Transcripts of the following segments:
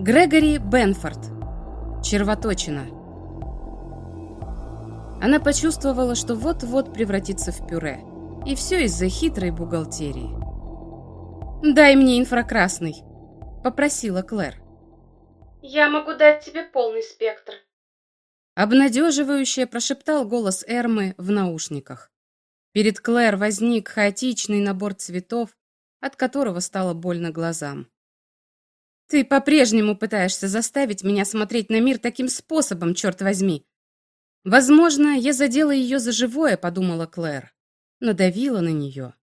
Грегори Бенфорд. Червоточина. Она почувствовала, что вот-вот превратится в пюре. И все из-за хитрой бухгалтерии. «Дай мне инфракрасный», — попросила Клэр. «Я могу дать тебе полный спектр», — обнадеживающе прошептал голос Эрмы в наушниках. Перед Клэр возник хаотичный набор цветов, от которого стало больно глазам. Ты по-прежнему пытаешься заставить меня смотреть на мир таким способом, черт возьми. Возможно, я задела ее за живое, подумала Клэр. Надавила на нее.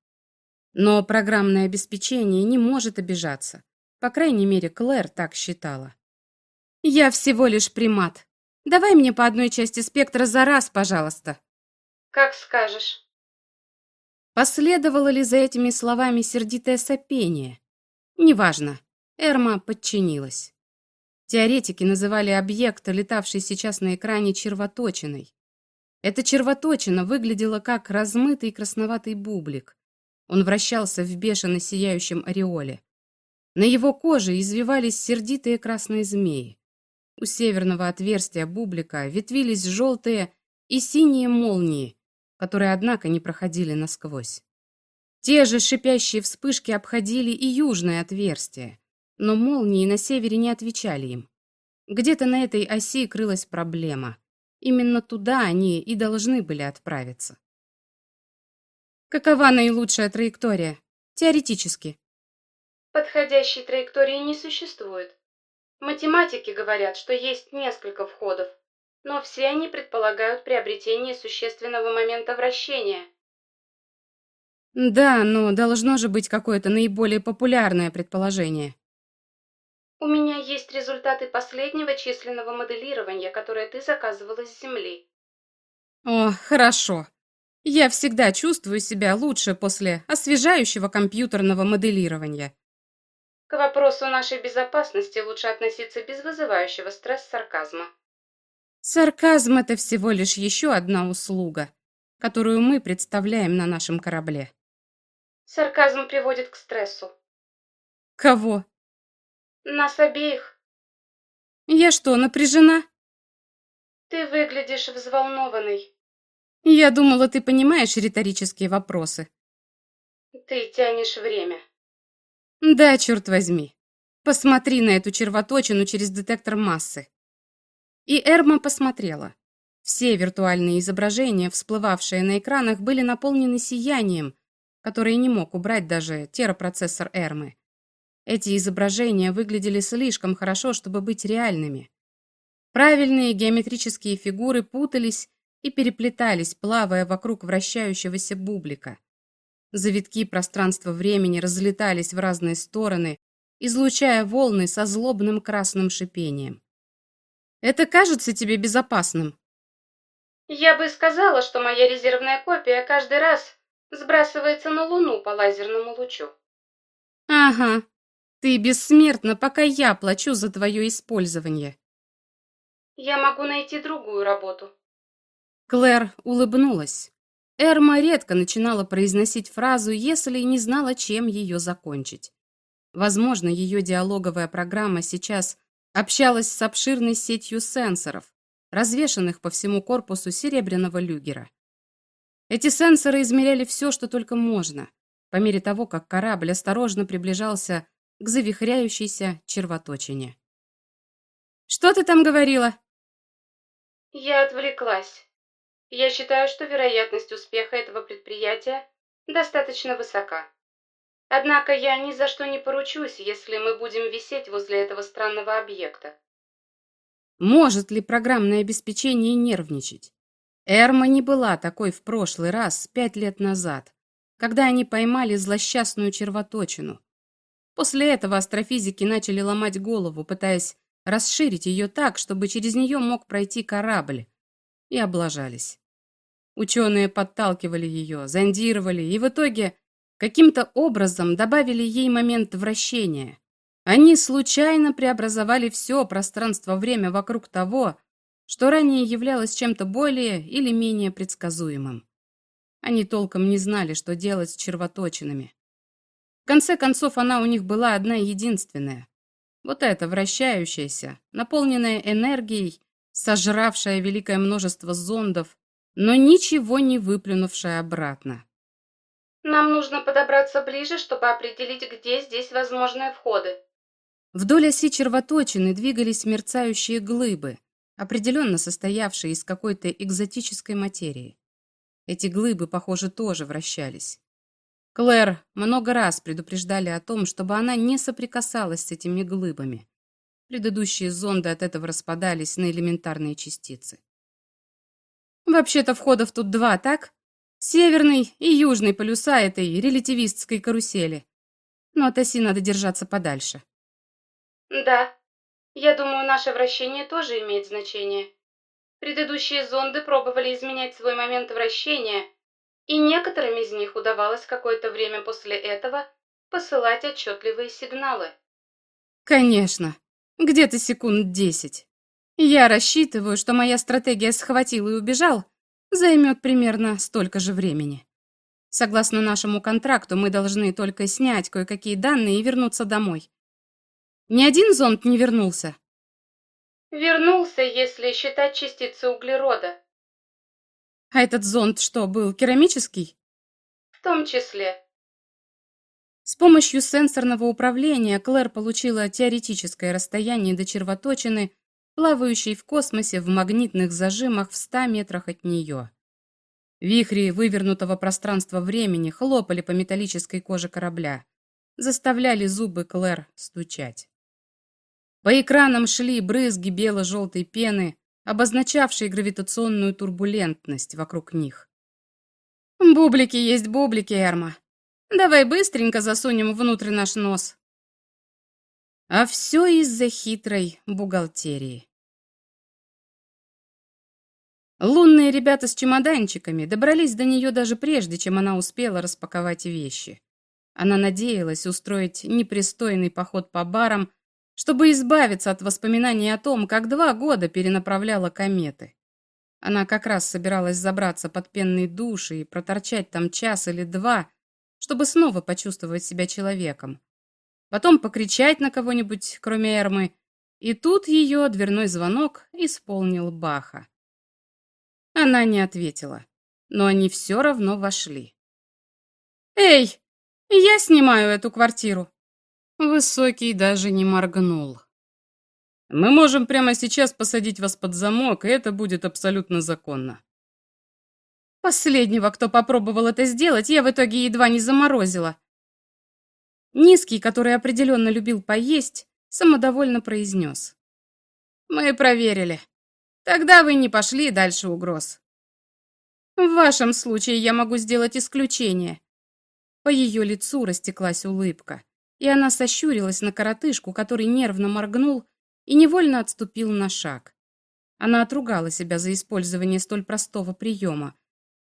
Но программное обеспечение не может обижаться. По крайней мере, Клэр так считала. Я всего лишь примат. Давай мне по одной части спектра за раз, пожалуйста. Как скажешь. Последовало ли за этими словами сердитое сопение? Неважно. Эрма подчинилась. Теоретики называли объект, летавший сейчас на экране, червоточиной. Эта червоточина выглядела как размытый красноватый бублик. Он вращался в бешено сияющем ореоле. На его коже извивались сердитые красные змеи. У северного отверстия бублика ветвились желтые и синие молнии, которые, однако, не проходили насквозь. Те же шипящие вспышки обходили и южное отверстие, но молнии на севере не отвечали им. Где-то на этой оси крылась проблема. Именно туда они и должны были отправиться. Какова наилучшая траектория? Теоретически. Подходящей траектории не существует. Математики говорят, что есть несколько входов, но все они предполагают приобретение существенного момента вращения. Да, но должно же быть какое-то наиболее популярное предположение. У меня есть результаты последнего численного моделирования, которое ты заказывала с Земли. О, хорошо. Я всегда чувствую себя лучше после освежающего компьютерного моделирования. К вопросу нашей безопасности лучше относиться без вызывающего стресс-сарказма. Сарказм — это всего лишь еще одна услуга, которую мы представляем на нашем корабле. Сарказм приводит к стрессу. Кого? Нас обеих. Я что, напряжена? Ты выглядишь взволнованной. Я думала, ты понимаешь риторические вопросы. Ты тянешь время. Да, черт возьми. Посмотри на эту червоточину через детектор массы. И Эрма посмотрела. Все виртуальные изображения, всплывавшие на экранах, были наполнены сиянием, которое не мог убрать даже терропроцессор Эрмы. Эти изображения выглядели слишком хорошо, чтобы быть реальными. Правильные геометрические фигуры путались и переплетались, плавая вокруг вращающегося бублика. Завитки пространства-времени разлетались в разные стороны, излучая волны со злобным красным шипением. «Это кажется тебе безопасным?» «Я бы сказала, что моя резервная копия каждый раз сбрасывается на Луну по лазерному лучу». «Ага, ты бессмертна, пока я плачу за твое использование. Я могу найти другую работу. Клэр улыбнулась. Эрма редко начинала произносить фразу, если не знала, чем ее закончить. Возможно, ее диалоговая программа сейчас общалась с обширной сетью сенсоров, развешанных по всему корпусу серебряного люгера. Эти сенсоры измеряли все, что только можно, по мере того, как корабль осторожно приближался к завихряющейся червоточине. «Что ты там говорила?» «Я отвлеклась. Я считаю, что вероятность успеха этого предприятия достаточно высока. Однако я ни за что не поручусь, если мы будем висеть возле этого странного объекта». Может ли программное обеспечение нервничать? Эрма не была такой в прошлый раз, пять лет назад, когда они поймали злосчастную червоточину. После этого астрофизики начали ломать голову, пытаясь расширить ее так, чтобы через нее мог пройти корабль, и облажались. Ученые подталкивали ее, зондировали и в итоге каким-то образом добавили ей момент вращения. Они случайно преобразовали все пространство-время вокруг того, что ранее являлось чем-то более или менее предсказуемым. Они толком не знали, что делать с червоточинами. В конце концов, она у них была одна единственная. вот эта вращающаяся, наполненная энергией, сожравшая великое множество зондов, но ничего не выплюнувшая обратно. Нам нужно подобраться ближе, чтобы определить, где здесь возможные входы. Вдоль оси червоточины двигались мерцающие глыбы, определенно состоявшие из какой-то экзотической материи. Эти глыбы, похоже, тоже вращались. Клэр много раз предупреждали о том, чтобы она не соприкасалась с этими глыбами. Предыдущие зонды от этого распадались на элементарные частицы. Вообще-то входов тут два, так? Северный и южный полюса этой релятивистской карусели. Но от оси надо держаться подальше. Да, я думаю, наше вращение тоже имеет значение. Предыдущие зонды пробовали изменять свой момент вращения, и некоторым из них удавалось какое-то время после этого посылать отчетливые сигналы. Конечно, где-то секунд десять. Я рассчитываю, что моя стратегия «схватил и убежал» займет примерно столько же времени. Согласно нашему контракту, мы должны только снять кое-какие данные и вернуться домой. Ни один зонд не вернулся. Вернулся, если считать частицы углерода. А этот зонд что, был керамический? В том числе. С помощью сенсорного управления Клэр получила теоретическое расстояние до червоточины, плавающей в космосе в магнитных зажимах в 100 метрах от нее. Вихри вывернутого пространства-времени хлопали по металлической коже корабля, заставляли зубы Клэр стучать. По экранам шли брызги бело-желтой пены, обозначавшие гравитационную турбулентность вокруг них. «Бублики есть бублики, Эрма. Давай быстренько засунем внутрь наш нос». А все из-за хитрой бухгалтерии. Лунные ребята с чемоданчиками добрались до нее даже прежде, чем она успела распаковать вещи. Она надеялась устроить непристойный поход по барам чтобы избавиться от воспоминаний о том, как два года перенаправляла кометы. Она как раз собиралась забраться под пенный душ и проторчать там час или два, чтобы снова почувствовать себя человеком. Потом покричать на кого-нибудь, кроме Эрмы, и тут ее дверной звонок исполнил Баха. Она не ответила, но они все равно вошли. «Эй, я снимаю эту квартиру!» Высокий даже не моргнул. Мы можем прямо сейчас посадить вас под замок, и это будет абсолютно законно. Последнего, кто попробовал это сделать, я в итоге едва не заморозила. Низкий, который определенно любил поесть, самодовольно произнес. Мы проверили. Тогда вы не пошли дальше угроз. В вашем случае я могу сделать исключение. По ее лицу растеклась улыбка и она сощурилась на коротышку, который нервно моргнул и невольно отступил на шаг. Она отругала себя за использование столь простого приема.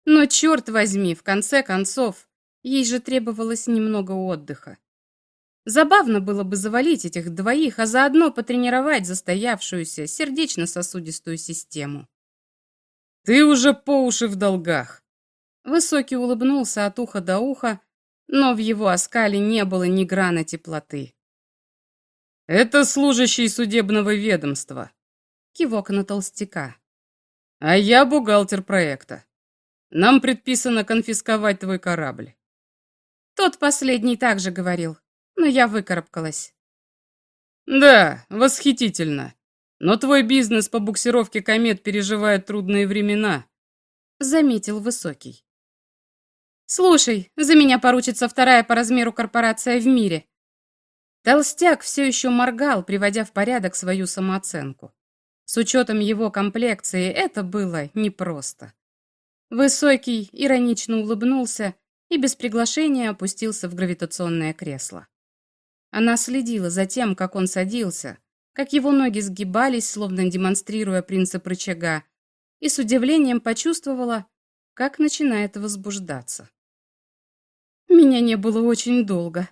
Но, черт возьми, в конце концов, ей же требовалось немного отдыха. Забавно было бы завалить этих двоих, а заодно потренировать застоявшуюся сердечно-сосудистую систему. «Ты уже по уши в долгах!» Высокий улыбнулся от уха до уха, но в его оскале не было ни грана теплоты. «Это служащий судебного ведомства», — кивок на толстяка. «А я бухгалтер проекта. Нам предписано конфисковать твой корабль». Тот последний также говорил, но я выкарабкалась. «Да, восхитительно. Но твой бизнес по буксировке комет переживает трудные времена», — заметил Высокий. Слушай, за меня поручится вторая по размеру корпорация в мире. Толстяк все еще моргал, приводя в порядок свою самооценку. С учетом его комплекции это было непросто. Высокий иронично улыбнулся и без приглашения опустился в гравитационное кресло. Она следила за тем, как он садился, как его ноги сгибались, словно демонстрируя принцип рычага, и с удивлением почувствовала, как начинает возбуждаться. Меня не было очень долго,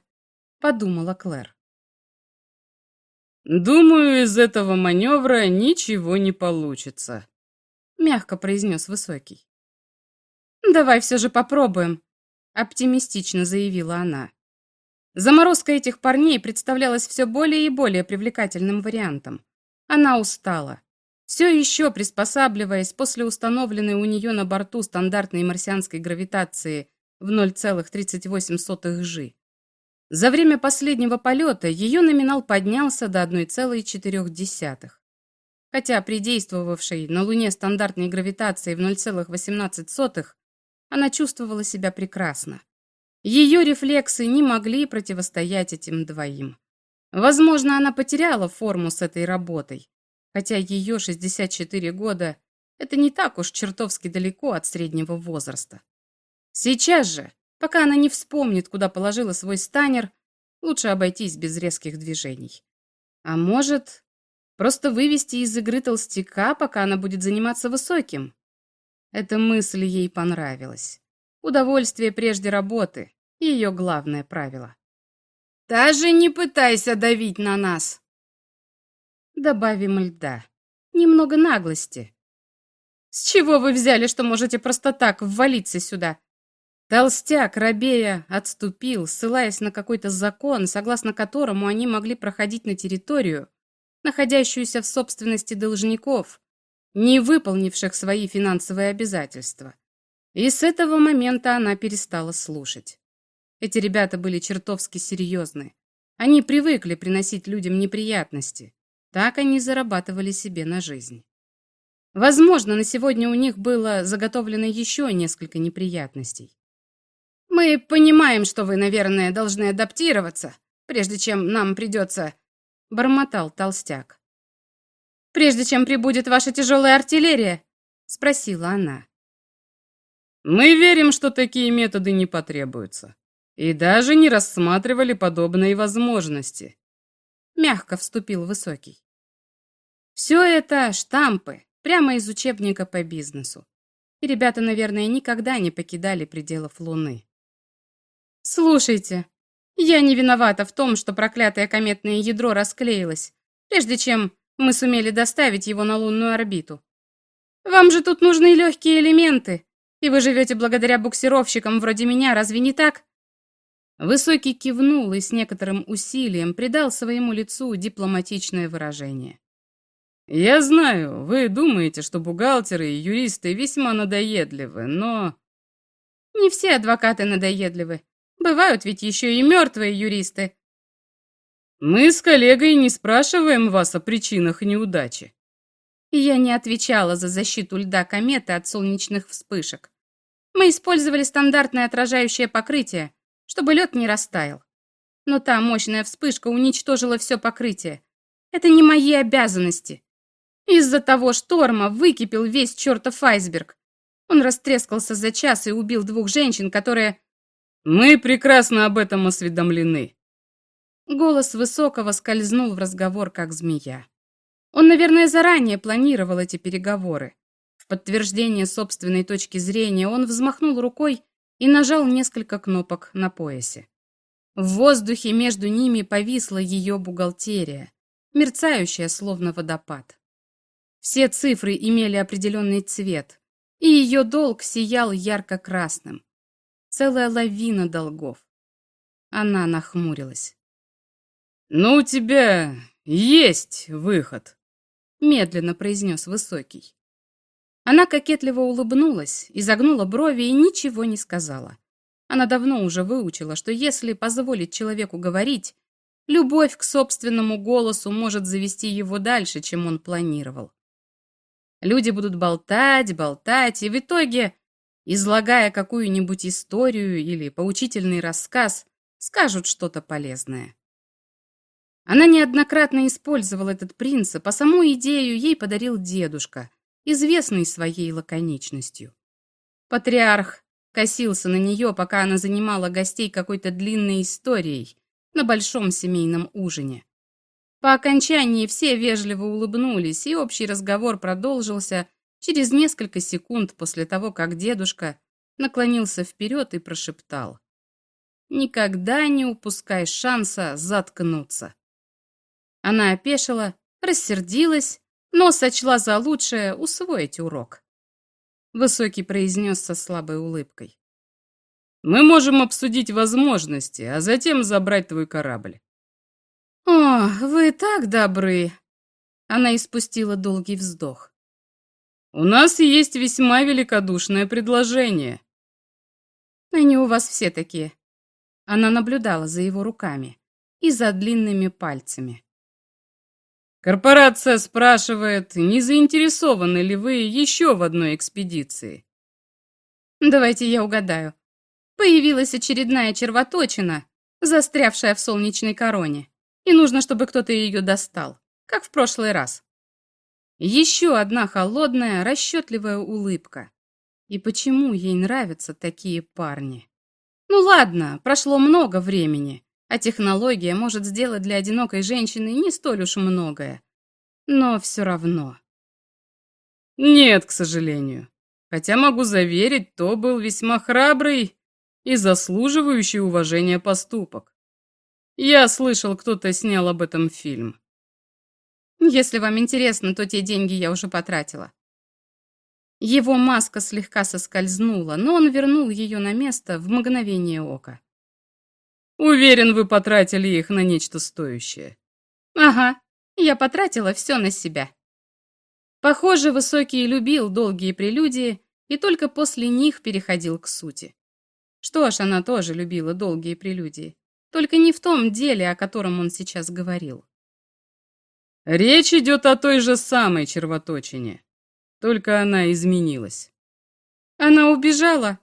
подумала Клэр. Думаю, из этого маневра ничего не получится, мягко произнес Высокий. Давай все же попробуем, оптимистично заявила она. Заморозка этих парней представлялась все более и более привлекательным вариантом. Она устала. Все еще приспосабливаясь после установленной у нее на борту стандартной марсианской гравитации в 0,38 жи. За время последнего полета ее номинал поднялся до 1,4. Хотя при действовавшей на Луне стандартной гравитации в 0,18 она чувствовала себя прекрасно. Ее рефлексы не могли противостоять этим двоим. Возможно, она потеряла форму с этой работой, хотя ее 64 года – это не так уж чертовски далеко от среднего возраста. Сейчас же, пока она не вспомнит, куда положила свой станер, лучше обойтись без резких движений. А может, просто вывести из игры толстяка, пока она будет заниматься высоким? Эта мысль ей понравилась. Удовольствие прежде работы – ее главное правило. «Даже не пытайся давить на нас!» Добавим льда. Немного наглости. «С чего вы взяли, что можете просто так ввалиться сюда?» Толстяк, рабея, отступил, ссылаясь на какой-то закон, согласно которому они могли проходить на территорию, находящуюся в собственности должников, не выполнивших свои финансовые обязательства. И с этого момента она перестала слушать. Эти ребята были чертовски серьезны. Они привыкли приносить людям неприятности. Так они зарабатывали себе на жизнь. Возможно, на сегодня у них было заготовлено еще несколько неприятностей. Мы понимаем, что вы, наверное, должны адаптироваться, прежде чем нам придется...» — бормотал толстяк. «Прежде чем прибудет ваша тяжелая артиллерия?» — спросила она. «Мы верим, что такие методы не потребуются, и даже не рассматривали подобные возможности», — мягко вступил Высокий. «Все это штампы, прямо из учебника по бизнесу. И ребята, наверное, никогда не покидали пределов Луны. «Слушайте, я не виновата в том, что проклятое кометное ядро расклеилось, прежде чем мы сумели доставить его на лунную орбиту. Вам же тут нужны легкие элементы, и вы живете благодаря буксировщикам вроде меня, разве не так?» Высокий кивнул и с некоторым усилием придал своему лицу дипломатичное выражение. «Я знаю, вы думаете, что бухгалтеры и юристы весьма надоедливы, но...» «Не все адвокаты надоедливы. Бывают ведь еще и мертвые юристы. Мы с коллегой не спрашиваем вас о причинах неудачи. Я не отвечала за защиту льда кометы от солнечных вспышек. Мы использовали стандартное отражающее покрытие, чтобы лед не растаял. Но та мощная вспышка уничтожила все покрытие. Это не мои обязанности. Из-за того шторма выкипел весь чертов айсберг. Он растрескался за час и убил двух женщин, которые мы прекрасно об этом осведомлены. Голос Высокого скользнул в разговор, как змея. Он, наверное, заранее планировал эти переговоры. В подтверждение собственной точки зрения он взмахнул рукой и нажал несколько кнопок на поясе. В воздухе между ними повисла ее бухгалтерия, мерцающая словно водопад. Все цифры имели определенный цвет, и ее долг сиял ярко-красным целая лавина долгов. Она нахмурилась. «Но у тебя есть выход», — медленно произнес Высокий. Она кокетливо улыбнулась, изогнула брови и ничего не сказала. Она давно уже выучила, что если позволить человеку говорить, любовь к собственному голосу может завести его дальше, чем он планировал. Люди будут болтать, болтать, и в итоге излагая какую-нибудь историю или поучительный рассказ, скажут что-то полезное. Она неоднократно использовала этот принцип, а саму идею ей подарил дедушка, известный своей лаконичностью. Патриарх косился на нее, пока она занимала гостей какой-то длинной историей на большом семейном ужине. По окончании все вежливо улыбнулись, и общий разговор продолжился через несколько секунд после того, как дедушка наклонился вперед и прошептал. «Никогда не упускай шанса заткнуться». Она опешила, рассердилась, но сочла за лучшее усвоить урок. Высокий произнес со слабой улыбкой. Мы можем обсудить возможности, а затем забрать твой корабль. О, вы так добры. Она испустила долгий вздох. У нас есть весьма великодушное предложение. Они у вас все такие. Она наблюдала за его руками и за длинными пальцами. Корпорация спрашивает, не заинтересованы ли вы еще в одной экспедиции. Давайте я угадаю. Появилась очередная червоточина, застрявшая в солнечной короне, и нужно, чтобы кто-то ее достал, как в прошлый раз. Еще одна холодная, расчетливая улыбка. И почему ей нравятся такие парни? Ну ладно, прошло много времени, а технология может сделать для одинокой женщины не столь уж многое. Но все равно. Нет, к сожалению. Хотя могу заверить, то был весьма храбрый и заслуживающий уважения поступок. Я слышал, кто-то снял об этом фильм. Если вам интересно, то те деньги я уже потратила. Его маска слегка соскользнула, но он вернул ее на место в мгновение ока. Уверен, вы потратили их на нечто стоящее. Ага, я потратила все на себя. Похоже, Высокий любил долгие прелюдии и только после них переходил к сути. Что ж, она тоже любила долгие прелюдии, только не в том деле, о котором он сейчас говорил. Речь идет о той же самой червоточине, только она изменилась. Она убежала?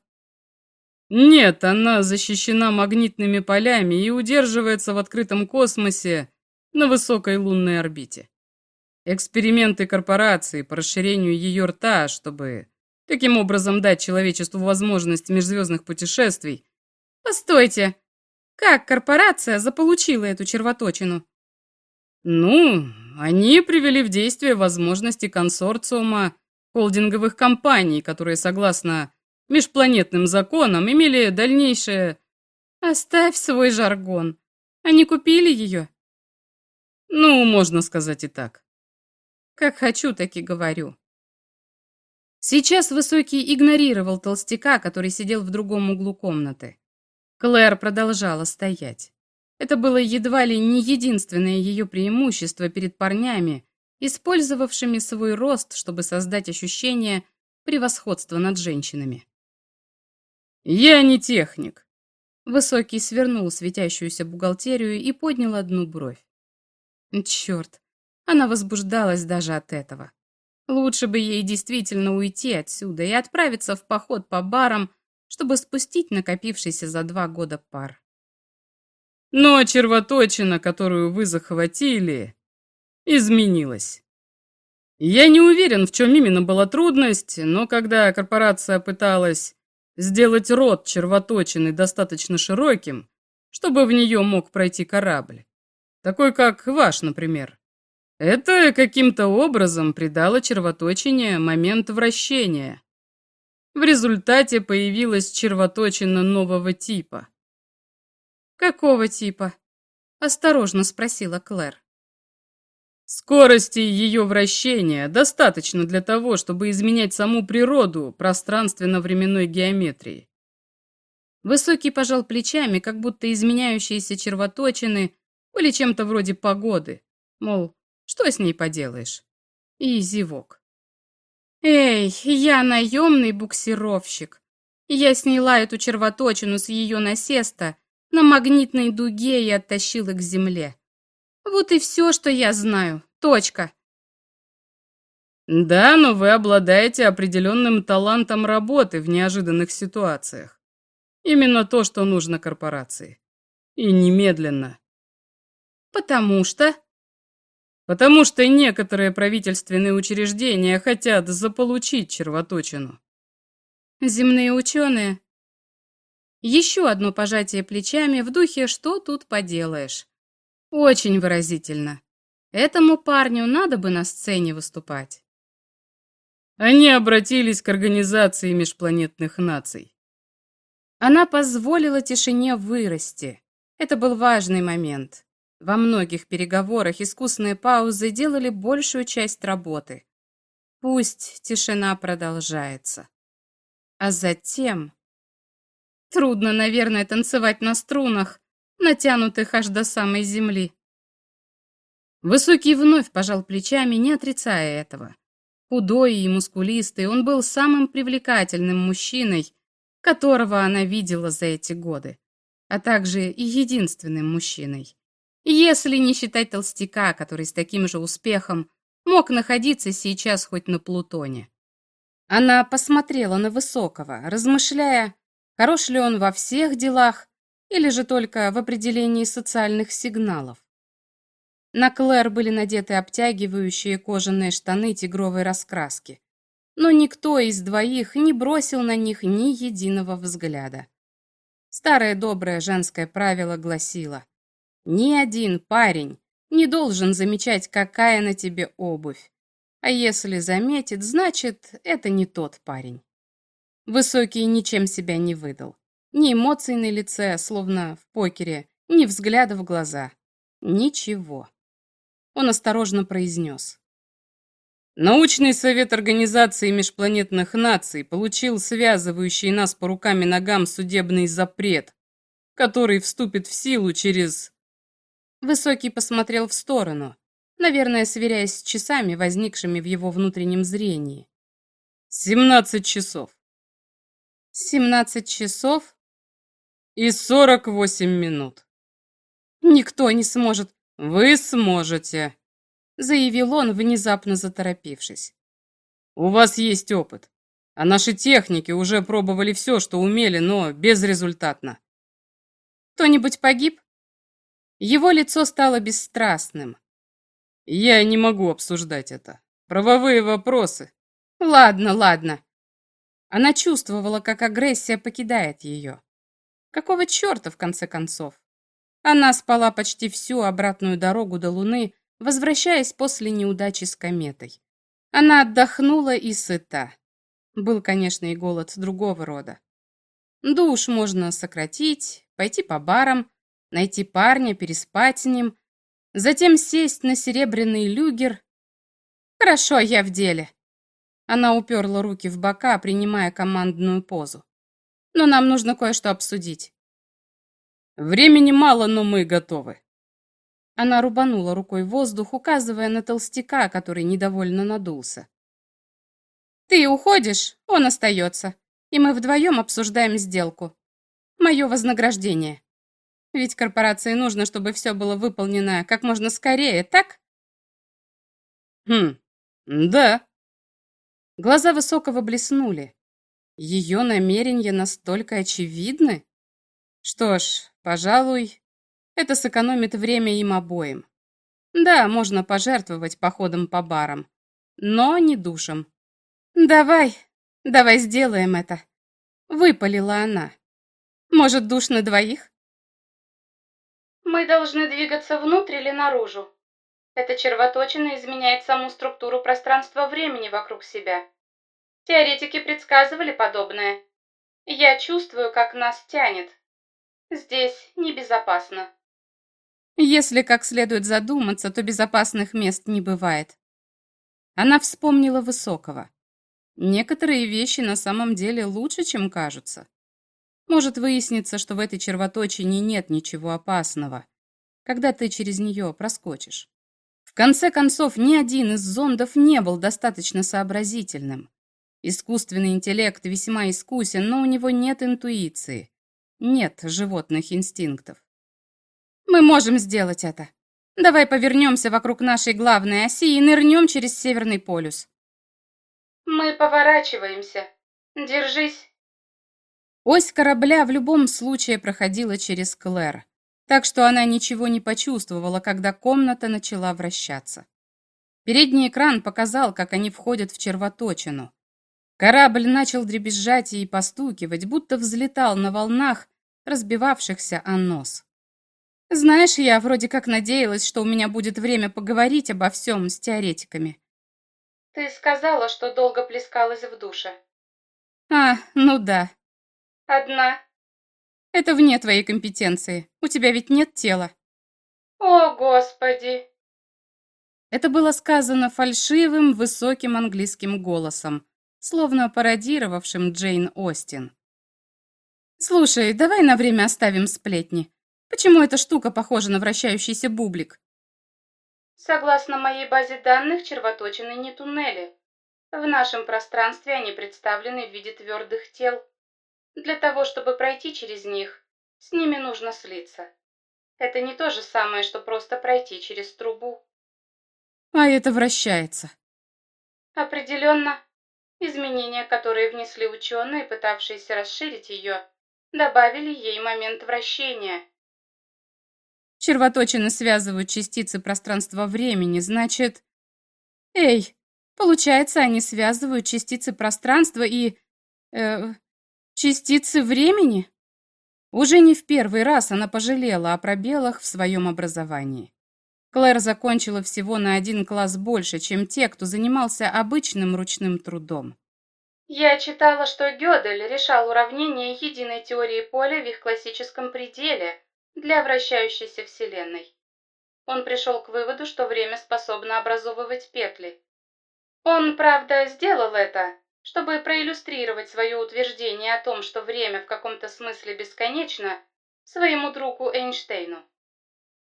Нет, она защищена магнитными полями и удерживается в открытом космосе на высокой лунной орбите. Эксперименты корпорации по расширению ее рта, чтобы таким образом дать человечеству возможность межзвездных путешествий. Постойте, как корпорация заполучила эту червоточину? Ну, они привели в действие возможности консорциума холдинговых компаний, которые, согласно межпланетным законам, имели дальнейшее... Оставь свой жаргон. Они купили ее? Ну, можно сказать и так. Как хочу, так и говорю. Сейчас Высокий игнорировал толстяка, который сидел в другом углу комнаты. Клэр продолжала стоять. Это было едва ли не единственное ее преимущество перед парнями, использовавшими свой рост, чтобы создать ощущение превосходства над женщинами. «Я не техник». Высокий свернул светящуюся бухгалтерию и поднял одну бровь. Черт, она возбуждалась даже от этого. Лучше бы ей действительно уйти отсюда и отправиться в поход по барам, чтобы спустить накопившийся за два года пар. Но червоточина, которую вы захватили, изменилась. Я не уверен, в чем именно была трудность, но когда корпорация пыталась сделать рот червоточины достаточно широким, чтобы в нее мог пройти корабль, такой как ваш, например, это каким-то образом придало червоточине момент вращения. В результате появилась червоточина нового типа. «Какого типа?» — осторожно спросила Клэр. Скорости ее вращения достаточно для того, чтобы изменять саму природу пространственно-временной геометрии. Высокий пожал плечами, как будто изменяющиеся червоточины были чем-то вроде погоды. Мол, что с ней поделаешь? И зевок. Эй, я наемный буксировщик. Я сняла эту червоточину с ее насеста на магнитной дуге и оттащила к земле. Вот и все, что я знаю. Точка. Да, но вы обладаете определенным талантом работы в неожиданных ситуациях. Именно то, что нужно корпорации. И немедленно. Потому что... Потому что некоторые правительственные учреждения хотят заполучить червоточину. Земные ученые. Еще одно пожатие плечами в духе «что тут поделаешь». Очень выразительно. Этому парню надо бы на сцене выступать. Они обратились к Организации межпланетных наций. Она позволила тишине вырасти. Это был важный момент. Во многих переговорах искусные паузы делали большую часть работы. Пусть тишина продолжается. А затем... Трудно, наверное, танцевать на струнах, натянутых аж до самой земли. Высокий вновь пожал плечами, не отрицая этого. Худой и мускулистый, он был самым привлекательным мужчиной, которого она видела за эти годы, а также и единственным мужчиной. Если не считать толстяка, который с таким же успехом мог находиться сейчас хоть на Плутоне. Она посмотрела на Высокого, размышляя, хорош ли он во всех делах или же только в определении социальных сигналов. На Клэр были надеты обтягивающие кожаные штаны тигровой раскраски. Но никто из двоих не бросил на них ни единого взгляда. Старое доброе женское правило гласило, ни один парень не должен замечать, какая на тебе обувь. А если заметит, значит, это не тот парень. Высокий ничем себя не выдал. Ни эмоций на лице, словно в покере, ни взгляда в глаза. Ничего. Он осторожно произнес. Научный совет Организации межпланетных наций получил связывающий нас по рукам и ногам судебный запрет, который вступит в силу через... Высокий посмотрел в сторону, наверное, сверяясь с часами, возникшими в его внутреннем зрении. «Семнадцать часов». «Семнадцать часов?» «И сорок восемь минут». «Никто не сможет «Вы сможете», — заявил он, внезапно заторопившись. «У вас есть опыт, а наши техники уже пробовали все, что умели, но безрезультатно». «Кто-нибудь погиб?» Его лицо стало бесстрастным. «Я не могу обсуждать это. Правовые вопросы». «Ладно, ладно». Она чувствовала, как агрессия покидает ее. Какого черта, в конце концов? Она спала почти всю обратную дорогу до Луны, возвращаясь после неудачи с кометой. Она отдохнула и сыта. Был, конечно, и голод другого рода. Душ можно сократить, пойти по барам, найти парня, переспать с ним, затем сесть на серебряный люгер. «Хорошо, я в деле». Она уперла руки в бока, принимая командную позу. «Но нам нужно кое-что обсудить. Времени мало, но мы готовы. Она рубанула рукой воздух, указывая на толстяка, который недовольно надулся. Ты уходишь, он остается, и мы вдвоем обсуждаем сделку. Мое вознаграждение. Ведь корпорации нужно, чтобы все было выполнено как можно скорее, так? Хм, да. Глаза Высокого блеснули. Ее намерения настолько очевидны? Что ж, пожалуй, это сэкономит время им обоим. Да, можно пожертвовать походом по барам, но не душем. Давай, давай сделаем это. Выпалила она. Может, душ на двоих? Мы должны двигаться внутрь или наружу. Эта червоточина изменяет саму структуру пространства-времени вокруг себя. Теоретики предсказывали подобное. Я чувствую, как нас тянет, Здесь небезопасно. Если как следует задуматься, то безопасных мест не бывает. Она вспомнила Высокого. Некоторые вещи на самом деле лучше, чем кажутся. Может выясниться, что в этой червоточине нет ничего опасного, когда ты через нее проскочишь. В конце концов, ни один из зондов не был достаточно сообразительным. Искусственный интеллект весьма искусен, но у него нет интуиции нет животных инстинктов. Мы можем сделать это. Давай повернемся вокруг нашей главной оси и нырнем через Северный полюс. Мы поворачиваемся. Держись. Ось корабля в любом случае проходила через Клэр, так что она ничего не почувствовала, когда комната начала вращаться. Передний экран показал, как они входят в червоточину. Корабль начал дребезжать и постукивать, будто взлетал на волнах, разбивавшихся о нос. Знаешь, я вроде как надеялась, что у меня будет время поговорить обо всем с теоретиками. Ты сказала, что долго плескалась в душе. А, ну да. Одна. Это вне твоей компетенции. У тебя ведь нет тела. О, Господи. Это было сказано фальшивым, высоким английским голосом, словно пародировавшим Джейн Остин. Слушай, давай на время оставим сплетни. Почему эта штука похожа на вращающийся бублик? Согласно моей базе данных, червоточины не туннели. В нашем пространстве они представлены в виде твердых тел. Для того, чтобы пройти через них, с ними нужно слиться. Это не то же самое, что просто пройти через трубу. А это вращается. Определенно. Изменения, которые внесли ученые, пытавшиеся расширить ее, добавили ей момент вращения. Червоточины связывают частицы пространства-времени, значит... Эй, получается, они связывают частицы пространства и... Э, частицы времени? Уже не в первый раз она пожалела о пробелах в своем образовании. Клэр закончила всего на один класс больше, чем те, кто занимался обычным ручным трудом. Я читала, что Гёдель решал уравнение единой теории поля в их классическом пределе, для вращающейся Вселенной. Он пришел к выводу, что время способно образовывать петли. Он, правда, сделал это, чтобы проиллюстрировать свое утверждение о том, что время в каком-то смысле бесконечно, своему другу Эйнштейну.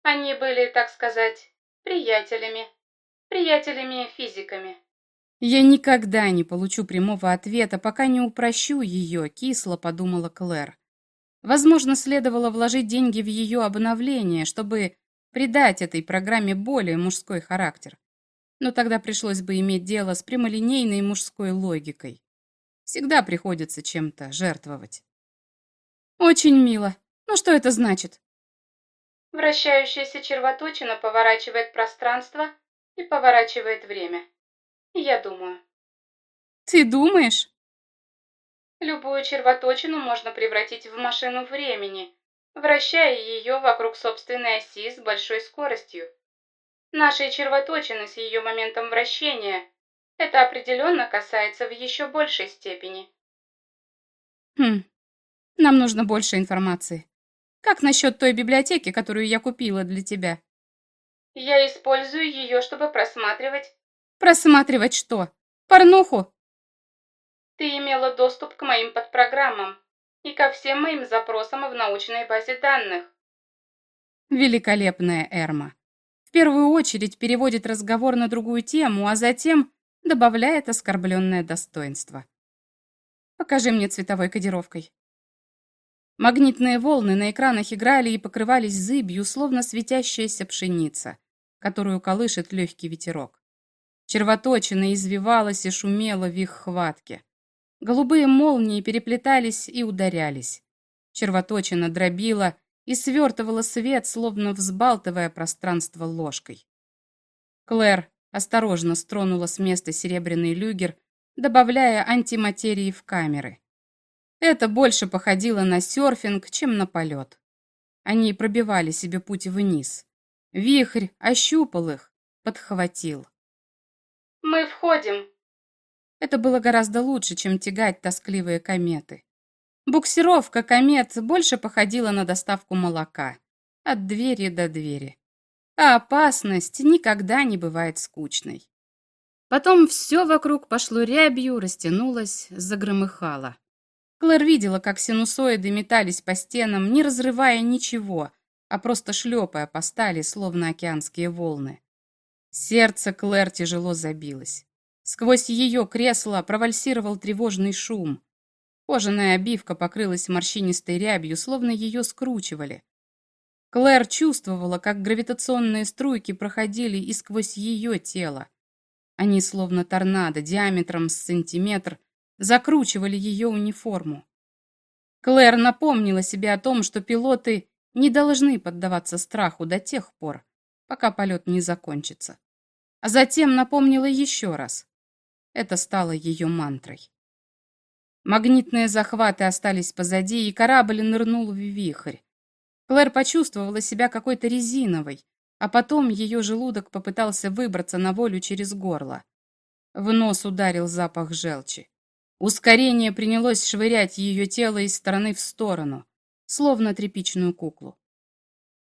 Они были, так сказать, приятелями, приятелями-физиками. «Я никогда не получу прямого ответа, пока не упрощу ее», — кисло подумала Клэр. Возможно, следовало вложить деньги в ее обновление, чтобы придать этой программе более мужской характер. Но тогда пришлось бы иметь дело с прямолинейной мужской логикой. Всегда приходится чем-то жертвовать. Очень мило. Ну что это значит? Вращающаяся червоточина поворачивает пространство и поворачивает время. Я думаю. Ты думаешь? Любую червоточину можно превратить в машину времени, вращая ее вокруг собственной оси с большой скоростью. Нашей червоточины с ее моментом вращения это определенно касается в еще большей степени. Хм, нам нужно больше информации. Как насчет той библиотеки, которую я купила для тебя? Я использую ее, чтобы просматривать... Просматривать что? Порнуху? Ты имела доступ к моим подпрограммам и ко всем моим запросам в научной базе данных. Великолепная Эрма. Первую очередь переводит разговор на другую тему, а затем добавляет оскорбленное достоинство. Покажи мне цветовой кодировкой. Магнитные волны на экранах играли и покрывались зыбью, словно светящаяся пшеница, которую колышет легкий ветерок. Червоточина извивалась и шумела в их хватке. Голубые молнии переплетались и ударялись. Червоточина дробила и свертывала свет, словно взбалтывая пространство ложкой. Клэр осторожно стронула с места серебряный люгер, добавляя антиматерии в камеры. Это больше походило на серфинг, чем на полет. Они пробивали себе путь вниз. Вихрь ощупал их, подхватил. «Мы входим», это было гораздо лучше, чем тягать тоскливые кометы. Буксировка комет больше походила на доставку молока. От двери до двери. А опасность никогда не бывает скучной. Потом все вокруг пошло рябью, растянулось, загромыхало. Клэр видела, как синусоиды метались по стенам, не разрывая ничего, а просто шлепая по стали, словно океанские волны. Сердце Клэр тяжело забилось. Сквозь ее кресло провальсировал тревожный шум. Кожаная обивка покрылась морщинистой рябью, словно ее скручивали. Клэр чувствовала, как гравитационные струйки проходили и сквозь ее тело. Они, словно торнадо, диаметром с сантиметр, закручивали ее униформу. Клэр напомнила себе о том, что пилоты не должны поддаваться страху до тех пор, пока полет не закончится. А затем напомнила еще раз. Это стало ее мантрой. Магнитные захваты остались позади, и корабль нырнул в вихрь. Клэр почувствовала себя какой-то резиновой, а потом ее желудок попытался выбраться на волю через горло. В нос ударил запах желчи. Ускорение принялось швырять ее тело из стороны в сторону, словно тряпичную куклу.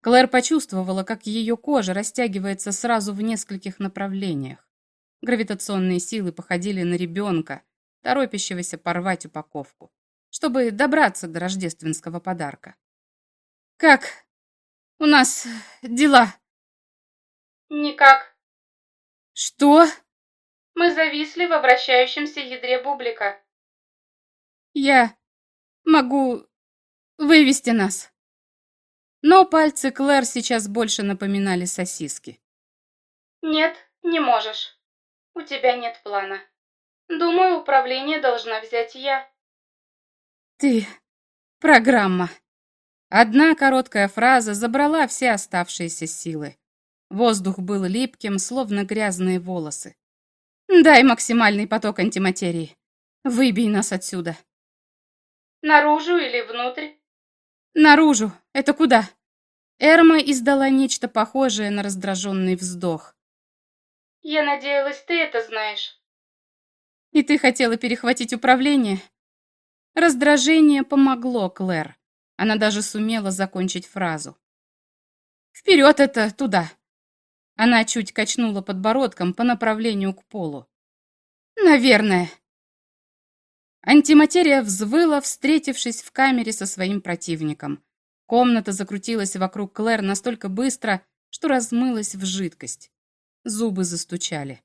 Клэр почувствовала, как ее кожа растягивается сразу в нескольких направлениях. Гравитационные силы походили на ребенка, торопящегося порвать упаковку. чтобы добраться до рождественского подарка. «Как у нас дела?» «Никак». «Что?» «Мы зависли во вращающемся ядре бублика». «Я могу вывести нас». Но пальцы Клэр сейчас больше напоминали сосиски. «Нет, не можешь. У тебя нет плана. Думаю, управление должна взять я». «Ты... программа». Одна короткая фраза забрала все оставшиеся силы. Воздух был липким, словно грязные волосы. «Дай максимальный поток антиматерии. Выбей нас отсюда». «Наружу или внутрь?» «Наружу. Это куда?» Эрма издала нечто похожее на раздраженный вздох. «Я надеялась, ты это знаешь». «И ты хотела перехватить управление?» Раздражение помогло Клэр. Она даже сумела закончить фразу. «Вперед это туда!» Она чуть качнула подбородком по направлению к полу. «Наверное». Антиматерия взвыла, встретившись в камере со своим противником. Комната закрутилась вокруг Клэр настолько быстро, что размылась в жидкость. Зубы застучали.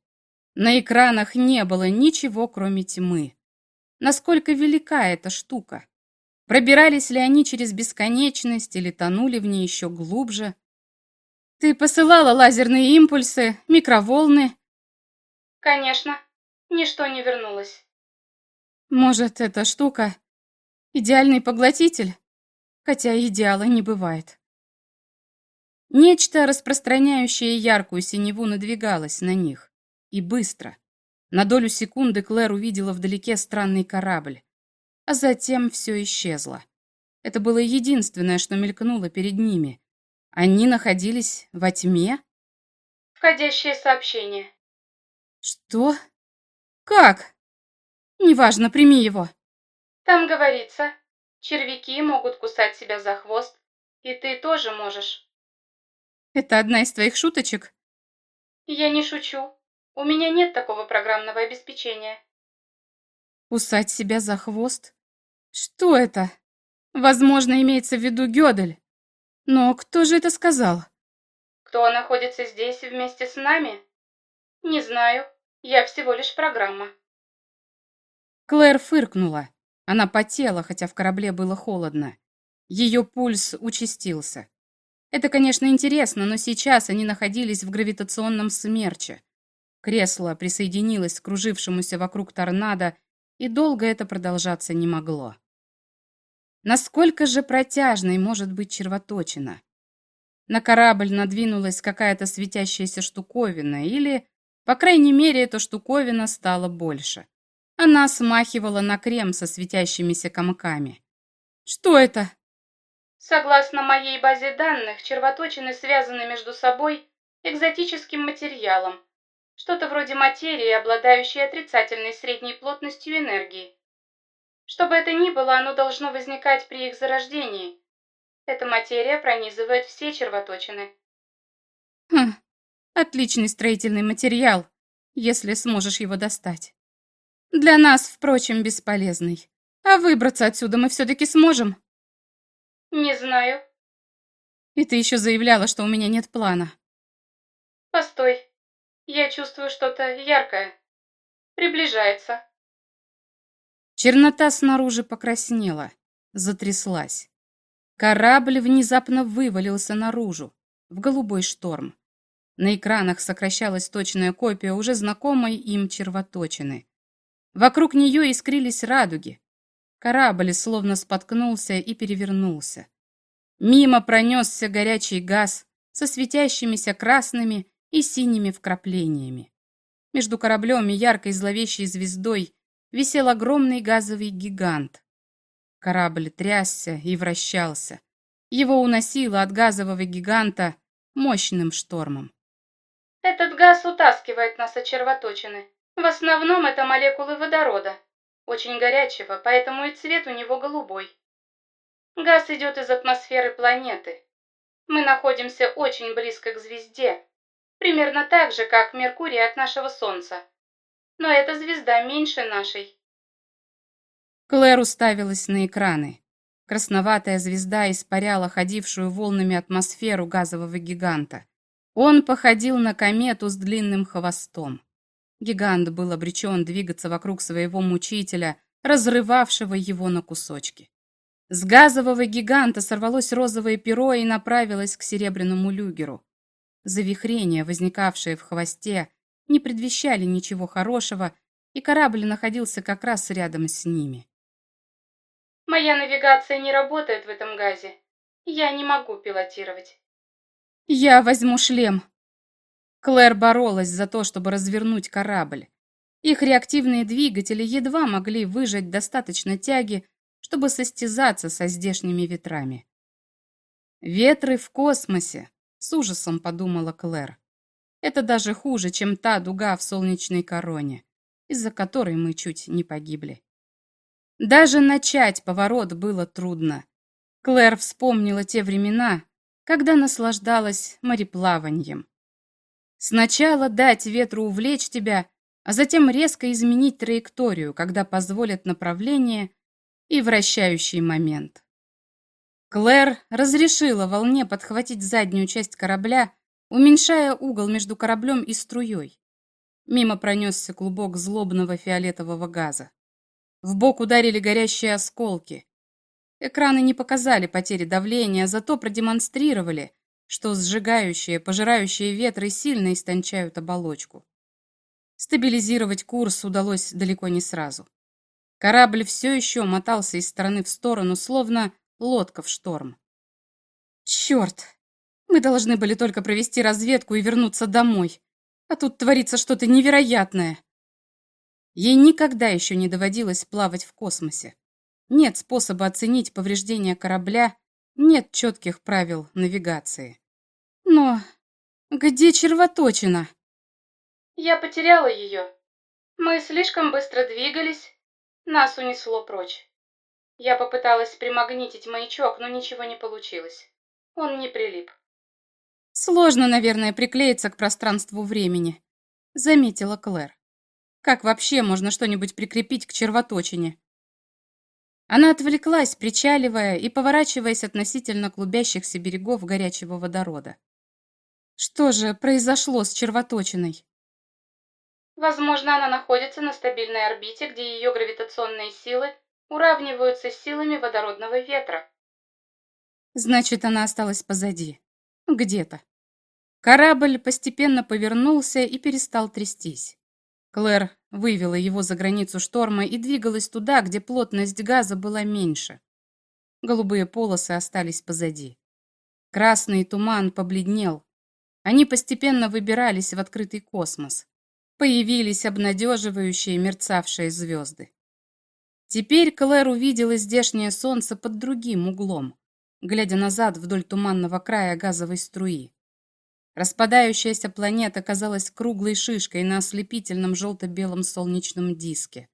На экранах не было ничего, кроме тьмы. Насколько велика эта штука? Пробирались ли они через бесконечность или тонули в ней еще глубже? Ты посылала лазерные импульсы, микроволны? Конечно. Ничто не вернулось. Может, эта штука — идеальный поглотитель? Хотя идеала не бывает. Нечто, распространяющее яркую синеву, надвигалось на них. И быстро. На долю секунды Клэр увидела вдалеке странный корабль. А затем все исчезло. Это было единственное, что мелькнуло перед ними. Они находились во тьме? Входящее сообщение. Что? Как? Неважно, прими его. Там говорится, червяки могут кусать себя за хвост, и ты тоже можешь. Это одна из твоих шуточек? Я не шучу. У меня нет такого программного обеспечения. Кусать себя за хвост? Что это? Возможно, имеется в виду Гёдель. Но кто же это сказал? Кто находится здесь вместе с нами? Не знаю. Я всего лишь программа. Клэр фыркнула. Она потела, хотя в корабле было холодно. Ее пульс участился. Это, конечно, интересно, но сейчас они находились в гравитационном смерче. Кресло присоединилось к кружившемуся вокруг торнадо, и долго это продолжаться не могло. Насколько же протяжной может быть червоточина? На корабль надвинулась какая-то светящаяся штуковина, или, по крайней мере, эта штуковина стала больше. Она смахивала на крем со светящимися комками. «Что это?» Согласно моей базе данных, червоточины связаны между собой экзотическим материалом, что-то вроде материи, обладающей отрицательной средней плотностью энергии. Что бы это ни было, оно должно возникать при их зарождении. Эта материя пронизывает все червоточины. Хм, отличный строительный материал, если сможешь его достать. Для нас, впрочем, бесполезный. А выбраться отсюда мы все-таки сможем. Не знаю. И ты еще заявляла, что у меня нет плана. Постой. Я чувствую что-то яркое. Приближается. Чернота снаружи покраснела, затряслась. Корабль внезапно вывалился наружу, в голубой шторм. На экранах сокращалась точная копия уже знакомой им червоточины. Вокруг нее искрились радуги, Корабль словно споткнулся и перевернулся. Мимо пронесся горячий газ со светящимися красными и синими вкраплениями. Между кораблем и яркой зловещей звездой висел огромный газовый гигант. Корабль трясся и вращался. Его уносило от газового гиганта мощным штормом. «Этот газ утаскивает нас от червоточины. В основном это молекулы водорода», очень горячего, поэтому и цвет у него голубой. Газ идет из атмосферы планеты. Мы находимся очень близко к звезде, примерно так же, как Меркурий от нашего Солнца. Но эта звезда меньше нашей. Клэр уставилась на экраны. Красноватая звезда испаряла ходившую волнами атмосферу газового гиганта. Он походил на комету с длинным хвостом. Гигант был обречен двигаться вокруг своего мучителя, разрывавшего его на кусочки. С газового гиганта сорвалось розовое перо и направилось к серебряному люгеру. Завихрения, возникавшие в хвосте, не предвещали ничего хорошего, и корабль находился как раз рядом с ними. «Моя навигация не работает в этом газе. Я не могу пилотировать». «Я возьму шлем». Клэр боролась за то, чтобы развернуть корабль. Их реактивные двигатели едва могли выжать достаточно тяги, чтобы состязаться со здешними ветрами. «Ветры в космосе», — с ужасом подумала Клэр. «Это даже хуже, чем та дуга в солнечной короне, из-за которой мы чуть не погибли». Даже начать поворот было трудно. Клэр вспомнила те времена, когда наслаждалась мореплаванием. Сначала дать ветру увлечь тебя, а затем резко изменить траекторию, когда позволят направление и вращающий момент. Клэр разрешила волне подхватить заднюю часть корабля, уменьшая угол между кораблем и струей. Мимо пронесся клубок злобного фиолетового газа. В бок ударили горящие осколки. Экраны не показали потери давления, зато продемонстрировали, что сжигающие, пожирающие ветры сильно истончают оболочку. Стабилизировать курс удалось далеко не сразу. Корабль все еще мотался из стороны в сторону, словно лодка в шторм. «Черт! Мы должны были только провести разведку и вернуться домой. А тут творится что-то невероятное!» Ей никогда еще не доводилось плавать в космосе. Нет способа оценить повреждения корабля, нет четких правил навигации. Но где червоточина? Я потеряла ее. Мы слишком быстро двигались, нас унесло прочь. Я попыталась примагнитить маячок, но ничего не получилось. Он не прилип. Сложно, наверное, приклеиться к пространству времени, заметила Клэр. Как вообще можно что-нибудь прикрепить к червоточине? Она отвлеклась, причаливая и поворачиваясь относительно клубящихся берегов горячего водорода. Что же произошло с червоточиной? Возможно, она находится на стабильной орбите, где ее гравитационные силы уравниваются с силами водородного ветра. Значит, она осталась позади. Где-то. Корабль постепенно повернулся и перестал трястись. Клэр вывела его за границу шторма и двигалась туда, где плотность газа была меньше. Голубые полосы остались позади. Красный туман побледнел. Они постепенно выбирались в открытый космос. Появились обнадеживающие мерцавшие звезды. Теперь Клэр увидела здешнее солнце под другим углом, глядя назад вдоль туманного края газовой струи. Распадающаяся планета казалась круглой шишкой на ослепительном желто-белом солнечном диске.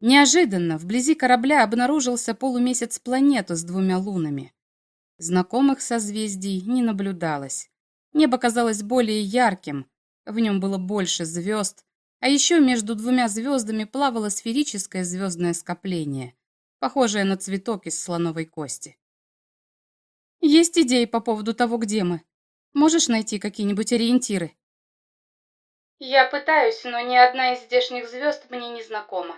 Неожиданно вблизи корабля обнаружился полумесяц планеты с двумя лунами. Знакомых созвездий не наблюдалось. Небо казалось более ярким, в нем было больше звезд, а еще между двумя звездами плавало сферическое звездное скопление, похожее на цветок из слоновой кости. «Есть идеи по поводу того, где мы?» Можешь найти какие-нибудь ориентиры?» «Я пытаюсь, но ни одна из здешних звезд мне не знакома.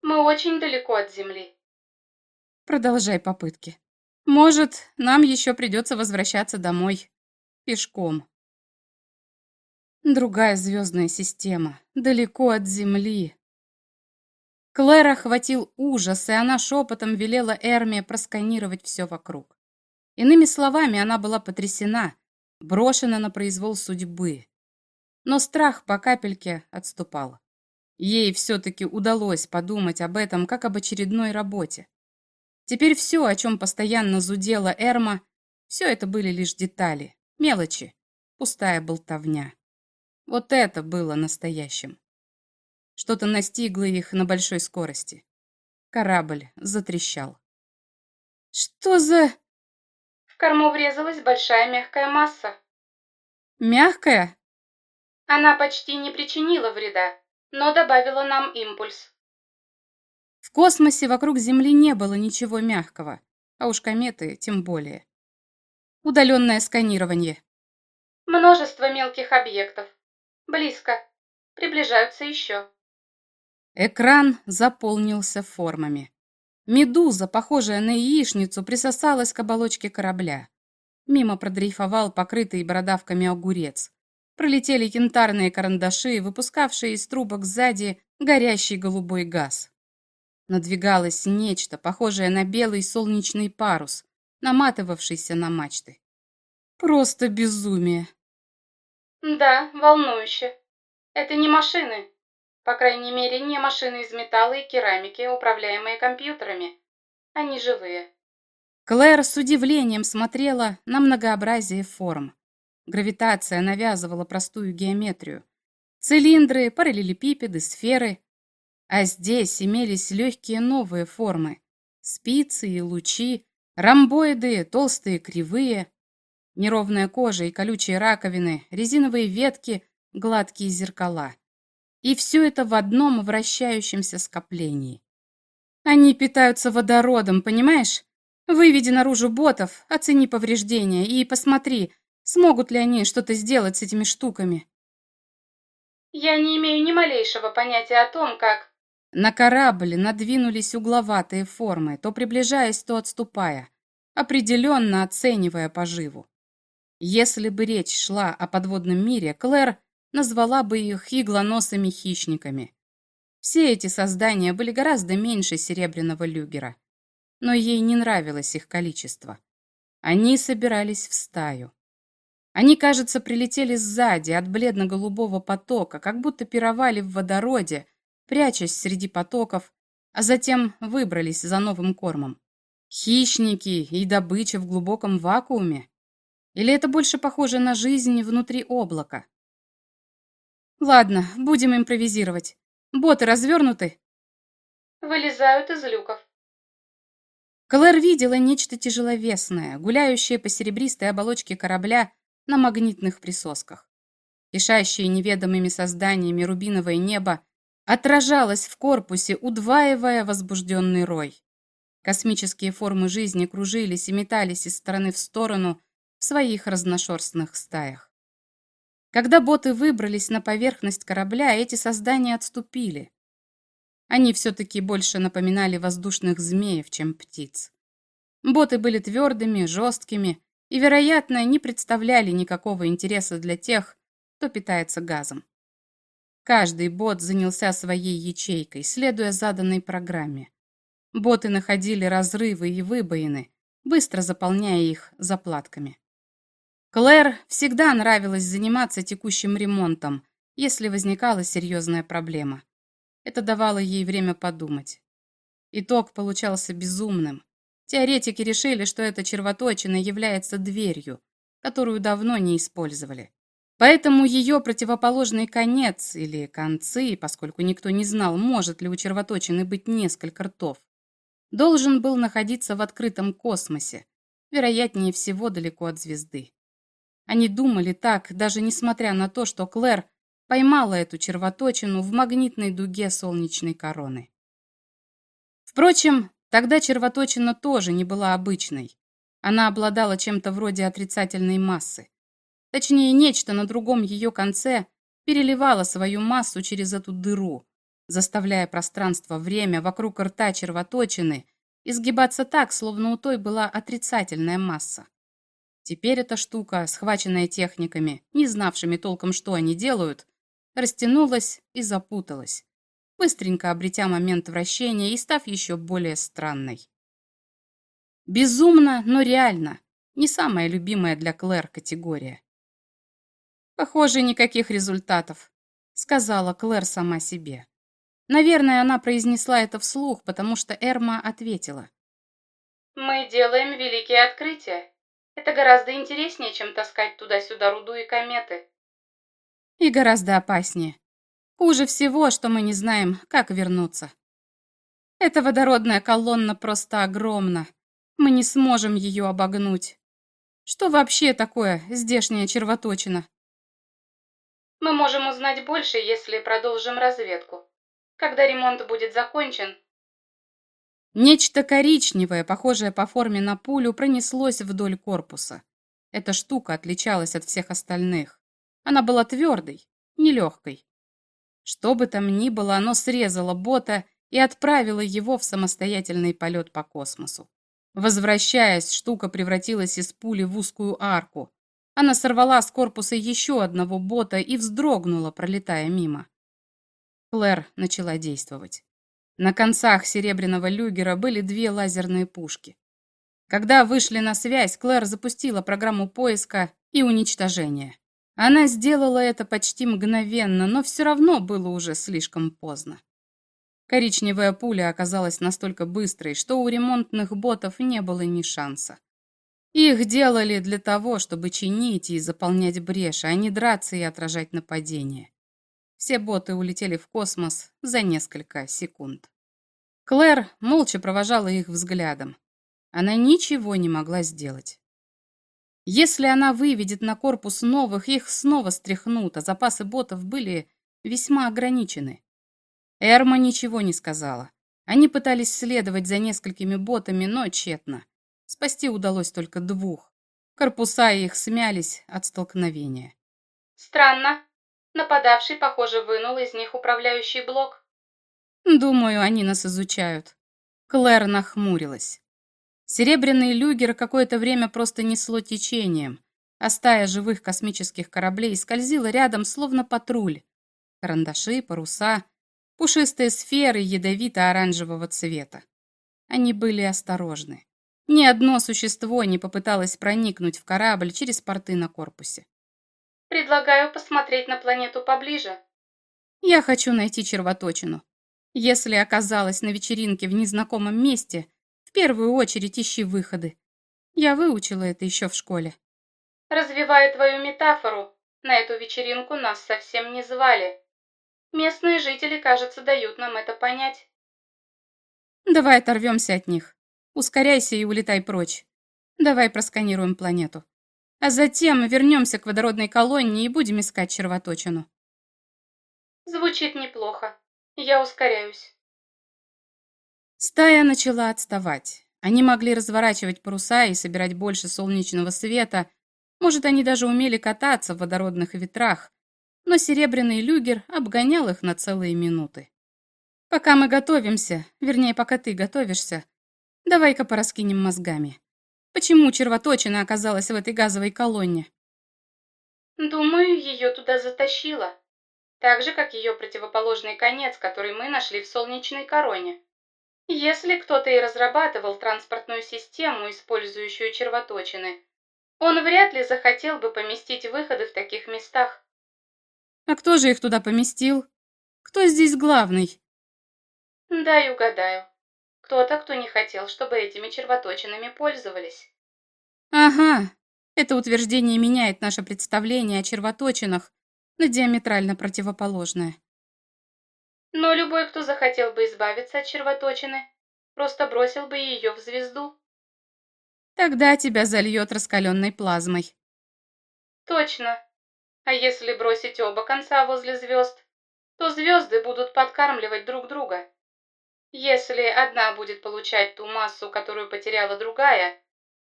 Мы очень далеко от Земли». «Продолжай попытки. Может, нам еще придется возвращаться домой. Пешком». Другая звездная система, далеко от Земли. Клэр охватил ужас, и она шепотом велела Эрме просканировать все вокруг. Иными словами, она была потрясена, брошена на произвол судьбы. Но страх по капельке отступал. Ей все-таки удалось подумать об этом, как об очередной работе. Теперь все, о чем постоянно зудела Эрма, все это были лишь детали, мелочи, пустая болтовня. Вот это было настоящим. Что-то настигло их на большой скорости. Корабль затрещал. «Что за...» корму врезалась большая мягкая масса. Мягкая? Она почти не причинила вреда, но добавила нам импульс. В космосе вокруг Земли не было ничего мягкого, а уж кометы тем более. Удаленное сканирование. Множество мелких объектов. Близко. Приближаются еще. Экран заполнился формами. Медуза, похожая на яичницу, присосалась к оболочке корабля. Мимо продрейфовал покрытый бородавками огурец. Пролетели янтарные карандаши, выпускавшие из трубок сзади горящий голубой газ. Надвигалось нечто, похожее на белый солнечный парус, наматывавшийся на мачты. Просто безумие. Да, волнующе. Это не машины. По крайней мере, не машины из металла и керамики, управляемые компьютерами. Они живые. Клэр с удивлением смотрела на многообразие форм. Гравитация навязывала простую геометрию. Цилиндры, параллелепипеды, сферы. А здесь имелись легкие новые формы. Спицы и лучи, ромбоиды, толстые кривые. Неровная кожа и колючие раковины, резиновые ветки, гладкие зеркала. И все это в одном вращающемся скоплении. Они питаются водородом, понимаешь? Выведи наружу ботов, оцени повреждения и посмотри, смогут ли они что-то сделать с этими штуками. Я не имею ни малейшего понятия о том, как... На корабль надвинулись угловатые формы, то приближаясь, то отступая, определенно оценивая поживу. Если бы речь шла о подводном мире, Клэр назвала бы их иглоносыми хищниками. Все эти создания были гораздо меньше серебряного люгера но ей не нравилось их количество. Они собирались в стаю. Они, кажется, прилетели сзади от бледно-голубого потока, как будто пировали в водороде, прячась среди потоков, а затем выбрались за новым кормом. Хищники и добыча в глубоком вакууме? Или это больше похоже на жизнь внутри облака? Ладно, будем импровизировать. Боты развернуты? Вылезают из люков. Клэр видела нечто тяжеловесное, гуляющее по серебристой оболочке корабля на магнитных присосках. Кишащее неведомыми созданиями рубиновое небо отражалось в корпусе, удваивая возбужденный рой. Космические формы жизни кружились и метались из стороны в сторону своих разношерстных стаях. Когда боты выбрались на поверхность корабля, эти создания отступили. Они все-таки больше напоминали воздушных змеев, чем птиц. Боты были твердыми, жесткими и, вероятно, не представляли никакого интереса для тех, кто питается газом. Каждый бот занялся своей ячейкой, следуя заданной программе. Боты находили разрывы и выбоины, быстро заполняя их заплатками. Клэр всегда нравилось заниматься текущим ремонтом, если возникала серьезная проблема. Это давало ей время подумать. Итог получался безумным. Теоретики решили, что эта червоточина является дверью, которую давно не использовали. Поэтому ее противоположный конец или концы, поскольку никто не знал, может ли у червоточины быть несколько ртов, должен был находиться в открытом космосе, вероятнее всего далеко от звезды. Они думали так, даже несмотря на то, что Клэр поймала эту червоточину в магнитной дуге солнечной короны. Впрочем, тогда червоточина тоже не была обычной. Она обладала чем-то вроде отрицательной массы. Точнее, нечто на другом ее конце переливало свою массу через эту дыру, заставляя пространство-время вокруг рта червоточины изгибаться так, словно у той была отрицательная масса. Теперь эта штука, схваченная техниками, не знавшими толком, что они делают, растянулась и запуталась, быстренько обретя момент вращения и став еще более странной. Безумно, но реально. Не самая любимая для Клэр категория. «Похоже, никаких результатов», — сказала Клэр сама себе. Наверное, она произнесла это вслух, потому что Эрма ответила. «Мы делаем великие открытия. Это гораздо интереснее, чем таскать туда-сюда руду и кометы. И гораздо опаснее. Хуже всего, что мы не знаем, как вернуться. Эта водородная колонна просто огромна. Мы не сможем ее обогнуть. Что вообще такое здешняя червоточина? Мы можем узнать больше, если продолжим разведку. Когда ремонт будет закончен, Нечто коричневое, похожее по форме на пулю, пронеслось вдоль корпуса. Эта штука отличалась от всех остальных. Она была твердой, нелегкой. Что бы там ни было, оно срезало бота и отправило его в самостоятельный полет по космосу. Возвращаясь, штука превратилась из пули в узкую арку. Она сорвала с корпуса еще одного бота и вздрогнула, пролетая мимо. Клэр начала действовать. На концах серебряного люгера были две лазерные пушки. Когда вышли на связь, Клэр запустила программу поиска и уничтожения. Она сделала это почти мгновенно, но все равно было уже слишком поздно. Коричневая пуля оказалась настолько быстрой, что у ремонтных ботов не было ни шанса. Их делали для того, чтобы чинить и заполнять бреши, а не драться и отражать нападения. Все боты улетели в космос за несколько секунд. Клэр молча провожала их взглядом. Она ничего не могла сделать. Если она выведет на корпус новых, их снова стряхнут, а запасы ботов были весьма ограничены. Эрма ничего не сказала. Они пытались следовать за несколькими ботами, но тщетно. Спасти удалось только двух. Корпуса их смялись от столкновения. Странно. Нападавший, похоже, вынул из них управляющий блок. Думаю, они нас изучают. Клэр нахмурилась. Серебряный люгер какое-то время просто несло течением, а стая живых космических кораблей скользила рядом, словно патруль. Карандаши, паруса, пушистые сферы ядовито-оранжевого цвета. Они были осторожны. Ни одно существо не попыталось проникнуть в корабль через порты на корпусе. «Предлагаю посмотреть на планету поближе». «Я хочу найти червоточину. Если оказалась на вечеринке в незнакомом месте, в первую очередь ищи выходы. Я выучила это еще в школе». «Развивая твою метафору, на эту вечеринку нас совсем не звали. Местные жители, кажется, дают нам это понять. Давай оторвемся от них. Ускоряйся и улетай прочь. Давай просканируем планету. А затем вернемся к водородной колонии и будем искать червоточину. Звучит неплохо. Я ускоряюсь. Стая начала отставать. Они могли разворачивать паруса и собирать больше солнечного света. Может, они даже умели кататься в водородных ветрах, но серебряный люгер обгонял их на целые минуты. «Пока мы готовимся, вернее, пока ты готовишься, давай-ка пораскинем мозгами. Почему червоточина оказалась в этой газовой колонне?» «Думаю, ее туда затащило. Так же, как ее противоположный конец, который мы нашли в солнечной короне. Если кто-то и разрабатывал транспортную систему, использующую червоточины, он вряд ли захотел бы поместить выходы в таких местах. А кто же их туда поместил? Кто здесь главный? Дай угадаю. Кто-то, кто не хотел, чтобы этими червоточинами пользовались. Ага, это утверждение меняет наше представление о червоточинах на диаметрально противоположное. Но любой, кто захотел бы избавиться от червоточины, просто бросил бы ее в звезду. Тогда тебя зальет раскаленной плазмой. Точно. А если бросить оба конца возле звезд, то звезды будут подкармливать друг друга. Если одна будет получать ту массу, которую потеряла другая,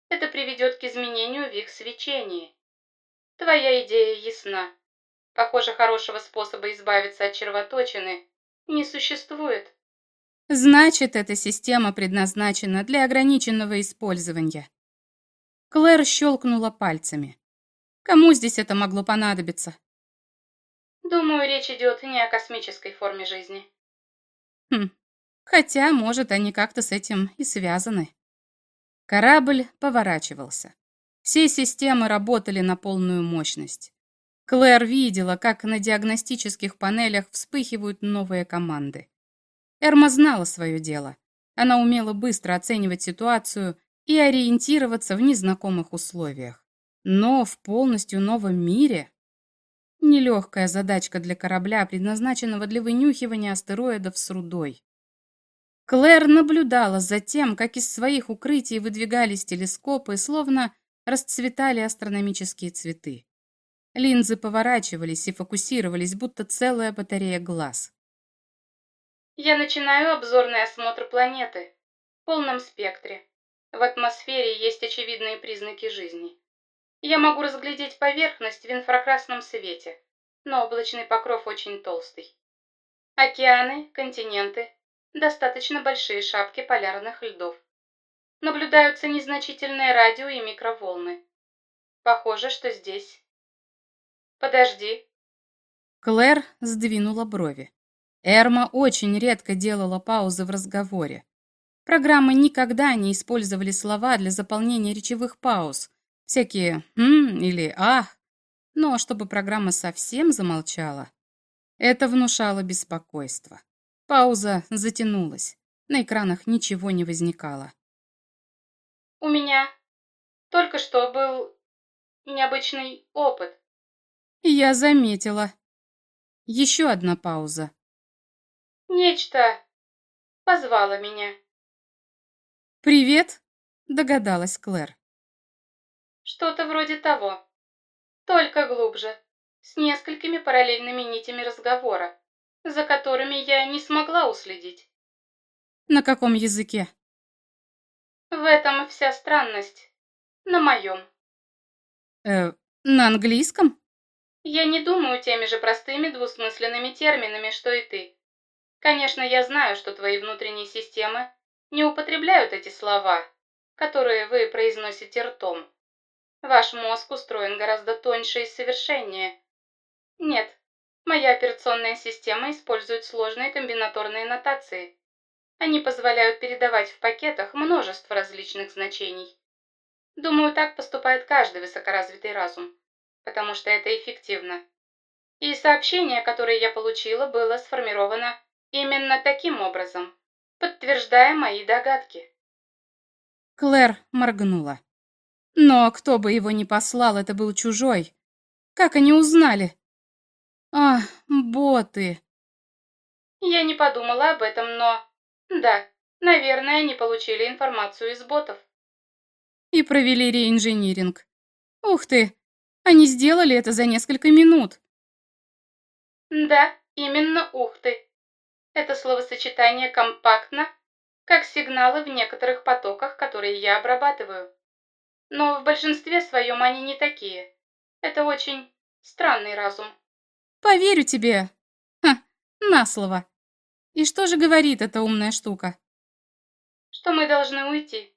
это приведет к изменению в их свечении. Твоя идея ясна. Похоже, хорошего способа избавиться от червоточины не существует. Значит, эта система предназначена для ограниченного использования. Клэр щелкнула пальцами. Кому здесь это могло понадобиться? Думаю, речь идет не о космической форме жизни. Хм, хотя, может, они как-то с этим и связаны. Корабль поворачивался. Все системы работали на полную мощность. Клэр видела, как на диагностических панелях вспыхивают новые команды. Эрма знала свое дело. Она умела быстро оценивать ситуацию и ориентироваться в незнакомых условиях. Но в полностью новом мире? Нелегкая задачка для корабля, предназначенного для вынюхивания астероидов с рудой. Клэр наблюдала за тем, как из своих укрытий выдвигались телескопы, словно расцветали астрономические цветы. Линзы поворачивались и фокусировались, будто целая батарея глаз. «Я начинаю обзорный осмотр планеты. полном спектре. В атмосфере есть очевидные признаки жизни. Я могу разглядеть поверхность в инфракрасном свете, но облачный покров очень толстый. Океаны, континенты, достаточно большие шапки полярных льдов. Наблюдаются незначительные радио и микроволны. Похоже, что здесь... Подожди. Клэр сдвинула брови. Эрма очень редко делала паузы в разговоре. Программы никогда не использовали слова для заполнения речевых пауз. Всякие «м» или «ах». Но чтобы программа совсем замолчала, это внушало беспокойство. Пауза затянулась. На экранах ничего не возникало. У меня только что был необычный опыт. Я заметила. Еще одна пауза. Нечто позвало меня. «Привет», — догадалась Клэр. Что-то вроде того. Только глубже, с несколькими параллельными нитями разговора, за которыми я не смогла уследить. На каком языке? В этом вся странность. На моем. Э, на английском? Я не думаю теми же простыми двусмысленными терминами, что и ты. Конечно, я знаю, что твои внутренние системы не употребляют эти слова, которые вы произносите ртом. Ваш мозг устроен гораздо тоньше и совершеннее. Нет, моя операционная система использует сложные комбинаторные нотации. Они позволяют передавать в пакетах множество различных значений. Думаю, так поступает каждый высокоразвитый разум, потому что это эффективно. И сообщение, которое я получила, было сформировано именно таким образом, подтверждая мои догадки. Клэр моргнула. Но кто бы его ни послал, это был чужой. Как они узнали? А, боты. Я не подумала об этом, но... Да, наверное, они получили информацию из ботов. И провели реинжиниринг. Ух ты, они сделали это за несколько минут. Да, именно ух ты. Это словосочетание компактно, как сигналы в некоторых потоках, которые я обрабатываю. Но в большинстве своем они не такие. Это очень странный разум. Поверю тебе. Ха, на слово. И что же говорит эта умная штука? Что мы должны уйти.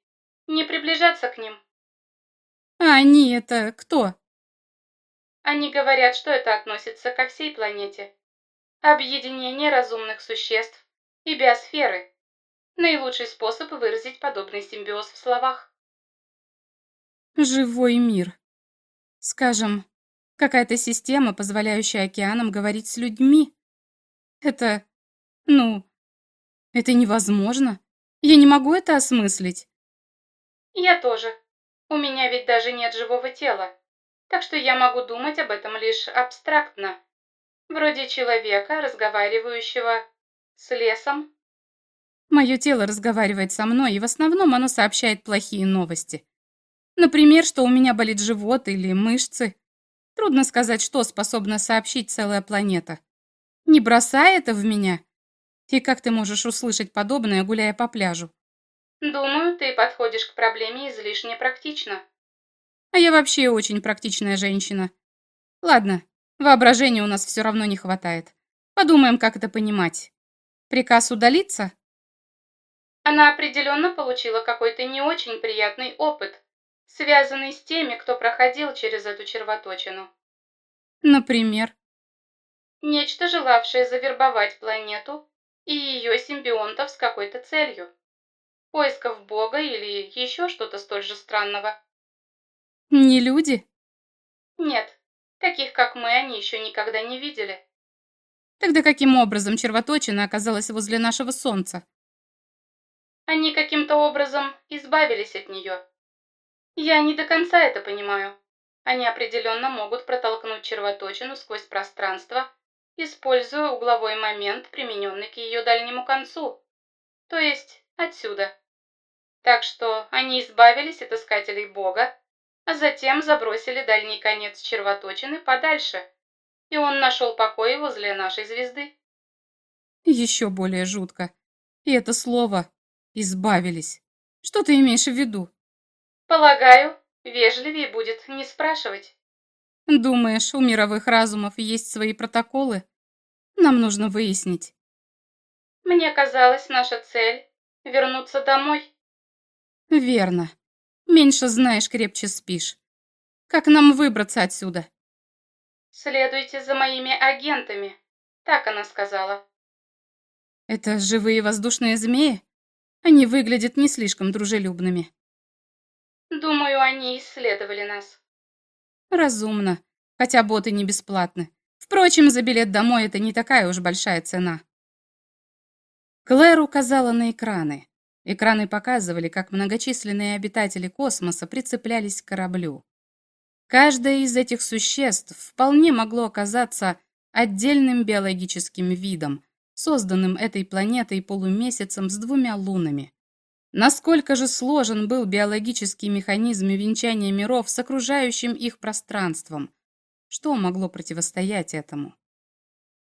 Не приближаться к ним. А они это кто? Они говорят, что это относится ко всей планете. Объединение разумных существ и биосферы. Наилучший способ выразить подобный симбиоз в словах. Живой мир. Скажем, какая-то система, позволяющая океанам говорить с людьми. Это... ну... Это невозможно. Я не могу это осмыслить. Я тоже. У меня ведь даже нет живого тела. Так что я могу думать об этом лишь абстрактно. Вроде человека, разговаривающего с лесом. Мое тело разговаривает со мной, и в основном оно сообщает плохие новости. Например, что у меня болит живот или мышцы. Трудно сказать, что способна сообщить целая планета. Не бросай это в меня. И как ты можешь услышать подобное, гуляя по пляжу? Думаю, ты подходишь к проблеме излишне практично. А я вообще очень практичная женщина. Ладно, воображения у нас все равно не хватает. Подумаем, как это понимать. Приказ удалиться? Она определенно получила какой-то не очень приятный опыт, связанный с теми, кто проходил через эту червоточину. Например? Нечто, желавшее завербовать планету и ее симбионтов с какой-то целью. Поисков Бога или еще что-то столь же странного. Не люди? Нет, таких как мы они еще никогда не видели. Тогда каким образом червоточина оказалась возле нашего Солнца? Они каким-то образом избавились от нее. Я не до конца это понимаю. Они определенно могут протолкнуть червоточину сквозь пространство, используя угловой момент, примененный к ее дальнему концу, то есть отсюда. Так что они избавились от искателей Бога, а затем забросили дальний конец червоточины подальше, и он нашел покой возле нашей звезды. Еще более жутко. И это слово Избавились. Что ты имеешь в виду? Полагаю, вежливее будет не спрашивать. Думаешь, у мировых разумов есть свои протоколы? Нам нужно выяснить. Мне казалось, наша цель — вернуться домой. Верно. Меньше знаешь, крепче спишь. Как нам выбраться отсюда? Следуйте за моими агентами, так она сказала. Это живые воздушные змеи? Они выглядят не слишком дружелюбными. Думаю, они исследовали нас. Разумно. Хотя боты не бесплатны. Впрочем, за билет домой это не такая уж большая цена. Клэр указала на экраны. Экраны показывали, как многочисленные обитатели космоса прицеплялись к кораблю. Каждое из этих существ вполне могло оказаться отдельным биологическим видом, созданным этой планетой полумесяцем с двумя лунами. Насколько же сложен был биологический механизм венчания миров с окружающим их пространством? Что могло противостоять этому?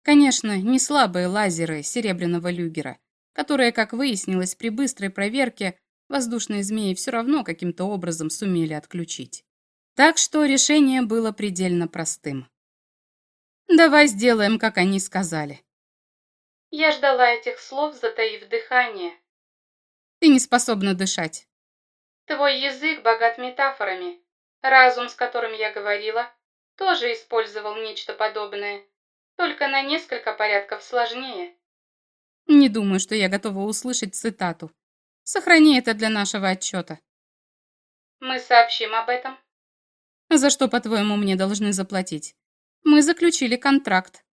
Конечно, не слабые лазеры серебряного люгера, которые, как выяснилось при быстрой проверке, воздушные змеи все равно каким-то образом сумели отключить. Так что решение было предельно простым. Давай сделаем, как они сказали. Я ждала этих слов, затаив дыхание. Ты не способна дышать. Твой язык богат метафорами. Разум, с которым я говорила, тоже использовал нечто подобное, только на несколько порядков сложнее. Не думаю, что я готова услышать цитату. Сохрани это для нашего отчета. Мы сообщим об этом. За что, по-твоему, мне должны заплатить? Мы заключили контракт.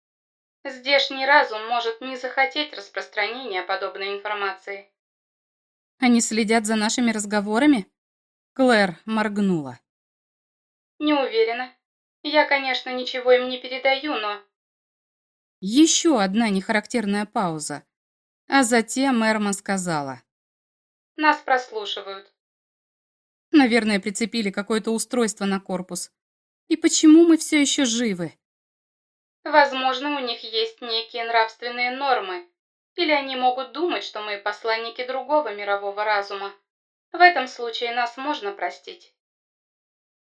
Здешний разум может не захотеть распространения подобной информации. Они следят за нашими разговорами? Клэр моргнула. Не уверена. Я, конечно, ничего им не передаю, но... Еще одна нехарактерная пауза. А затем Эрма сказала. Нас прослушивают. Наверное, прицепили какое-то устройство на корпус. И почему мы все еще живы? Возможно, у них есть некие нравственные нормы. Или они могут думать, что мы посланники другого мирового разума. В этом случае нас можно простить.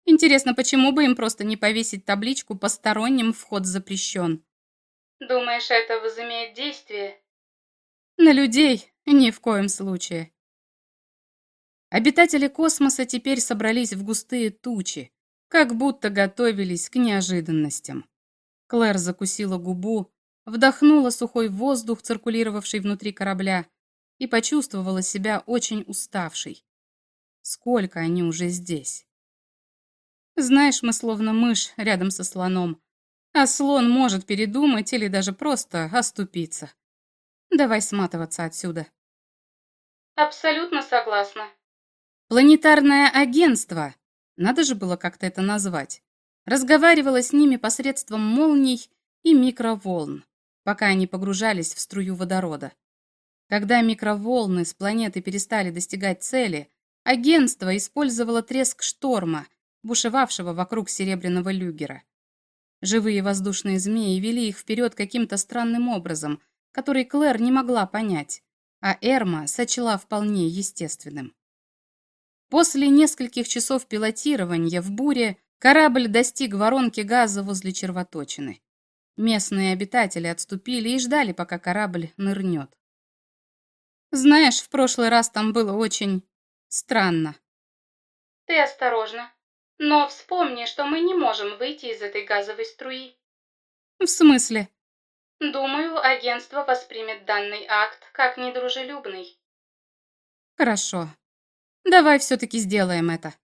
Интересно, почему бы им просто не повесить табличку «Посторонним вход запрещен»? Думаешь, это возымеет действие? На людей ни в коем случае. Обитатели космоса теперь собрались в густые тучи, как будто готовились к неожиданностям. Клэр закусила губу, вдохнула сухой воздух, циркулировавший внутри корабля, и почувствовала себя очень уставшей. Сколько они уже здесь? Знаешь, мы словно мышь рядом со слоном, а слон может передумать или даже просто оступиться. Давай сматываться отсюда. Абсолютно согласна. Планетарное агентство, надо же было как-то это назвать, разговаривало с ними посредством молний и микроволн, пока они погружались в струю водорода. Когда микроволны с планеты перестали достигать цели, агентство использовало треск шторма, бушевавшего вокруг серебряного люгера. Живые воздушные змеи вели их вперед каким-то странным образом, который Клэр не могла понять, а Эрма сочла вполне естественным. После нескольких часов пилотирования в буре корабль достиг воронки газа возле червоточины. Местные обитатели отступили и ждали, пока корабль нырнет. Знаешь, в прошлый раз там было очень странно. Ты осторожно. Но вспомни, что мы не можем выйти из этой газовой струи. В смысле? Думаю, агентство воспримет данный акт как недружелюбный. Хорошо. Давай все-таки сделаем это.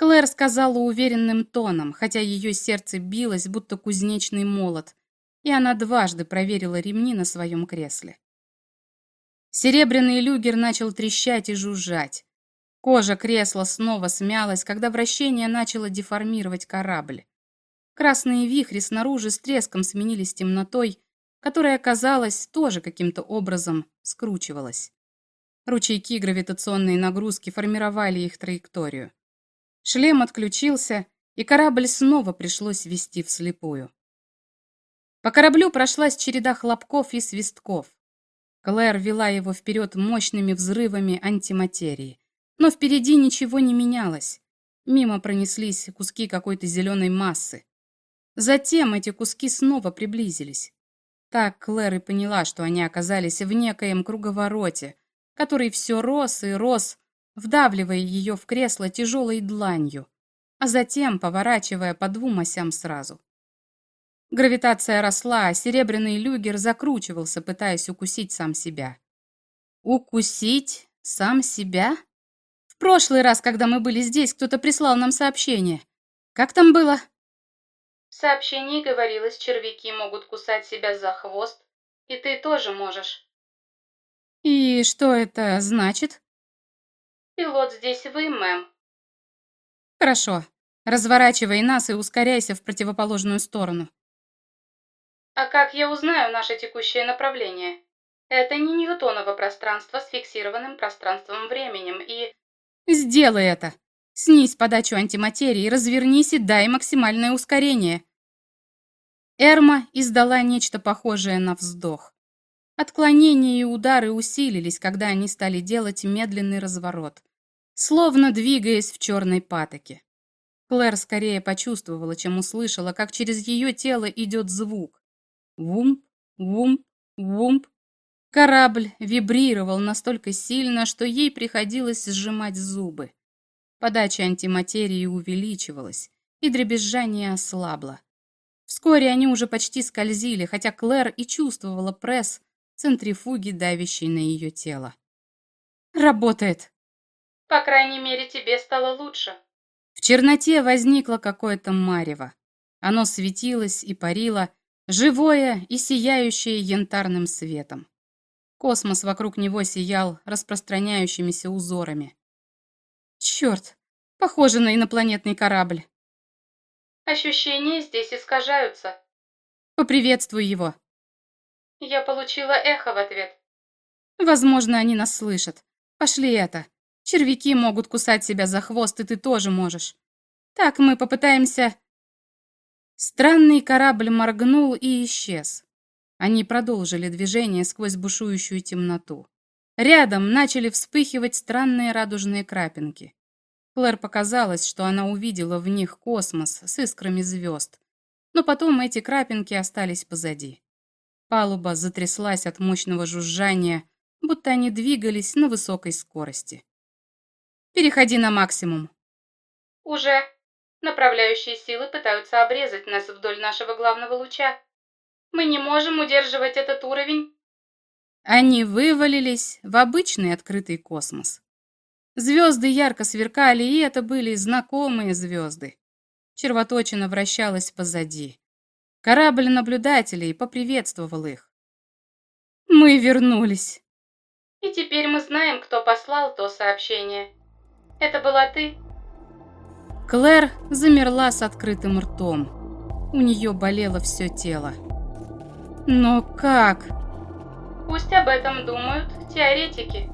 Клэр сказала уверенным тоном, хотя ее сердце билось, будто кузнечный молот, и она дважды проверила ремни на своем кресле. Серебряный люгер начал трещать и жужжать. Кожа кресла снова смялась, когда вращение начало деформировать корабль. Красные вихри снаружи с треском сменились темнотой, которая, казалось, тоже каким-то образом скручивалась. Ручейки гравитационной нагрузки формировали их траекторию. Шлем отключился, и корабль снова пришлось вести вслепую. По кораблю прошлась череда хлопков и свистков. Клэр вела его вперед мощными взрывами антиматерии. Но впереди ничего не менялось. Мимо пронеслись куски какой-то зеленой массы. Затем эти куски снова приблизились. Так Клэр и поняла, что они оказались в некоем круговороте, который все рос и рос, вдавливая ее в кресло тяжелой дланью, а затем поворачивая по двум осям сразу. Гравитация росла, а серебряный люгер закручивался, пытаясь укусить сам себя. Укусить сам себя? В прошлый раз, когда мы были здесь, кто-то прислал нам сообщение. Как там было? В сообщении говорилось, червяки могут кусать себя за хвост, и ты тоже можешь. И что это значит? Пилот здесь вы, мэм. Хорошо. Разворачивай нас и ускоряйся в противоположную сторону. А как я узнаю наше текущее направление? Это не Ньютоново пространство с фиксированным пространством-временем и... Сделай это. Снизь подачу антиматерии, развернись и дай максимальное ускорение. Эрма издала нечто похожее на вздох. Отклонения и удары усилились, когда они стали делать медленный разворот, словно двигаясь в черной патоке. Клэр скорее почувствовала, чем услышала, как через ее тело идет звук. Вумп, вумп, вумп. Корабль вибрировал настолько сильно, что ей приходилось сжимать зубы. Подача антиматерии увеличивалась, и дребезжание ослабло. Вскоре они уже почти скользили, хотя Клэр и чувствовала пресс центрифуги, давящей на ее тело. «Работает!» «По крайней мере, тебе стало лучше». В черноте возникло какое-то марево. Оно светилось и парило, живое и сияющее янтарным светом. Космос вокруг него сиял распространяющимися узорами. Черт, похоже на инопланетный корабль. Ощущения здесь искажаются. Поприветствуй его. Я получила эхо в ответ. Возможно, они нас слышат. Пошли это. Червяки могут кусать себя за хвост, и ты тоже можешь. Так мы попытаемся Странный корабль моргнул и исчез. Они продолжили движение сквозь бушующую темноту. Рядом начали вспыхивать странные радужные крапинки. Клэр показалось, что она увидела в них космос с искрами звезд. Но потом эти крапинки остались позади. Палуба затряслась от мощного жужжания, будто они двигались на высокой скорости. «Переходи на максимум». «Уже», Направляющие силы пытаются обрезать нас вдоль нашего главного луча. Мы не можем удерживать этот уровень. Они вывалились в обычный открытый космос. Звезды ярко сверкали, и это были знакомые звезды. Червоточина вращалась позади. Корабль наблюдателей поприветствовал их. «Мы вернулись!» «И теперь мы знаем, кто послал то сообщение. Это была ты?» Клэр замерла с открытым ртом. У нее болело все тело. Но как? Пусть об этом думают теоретики.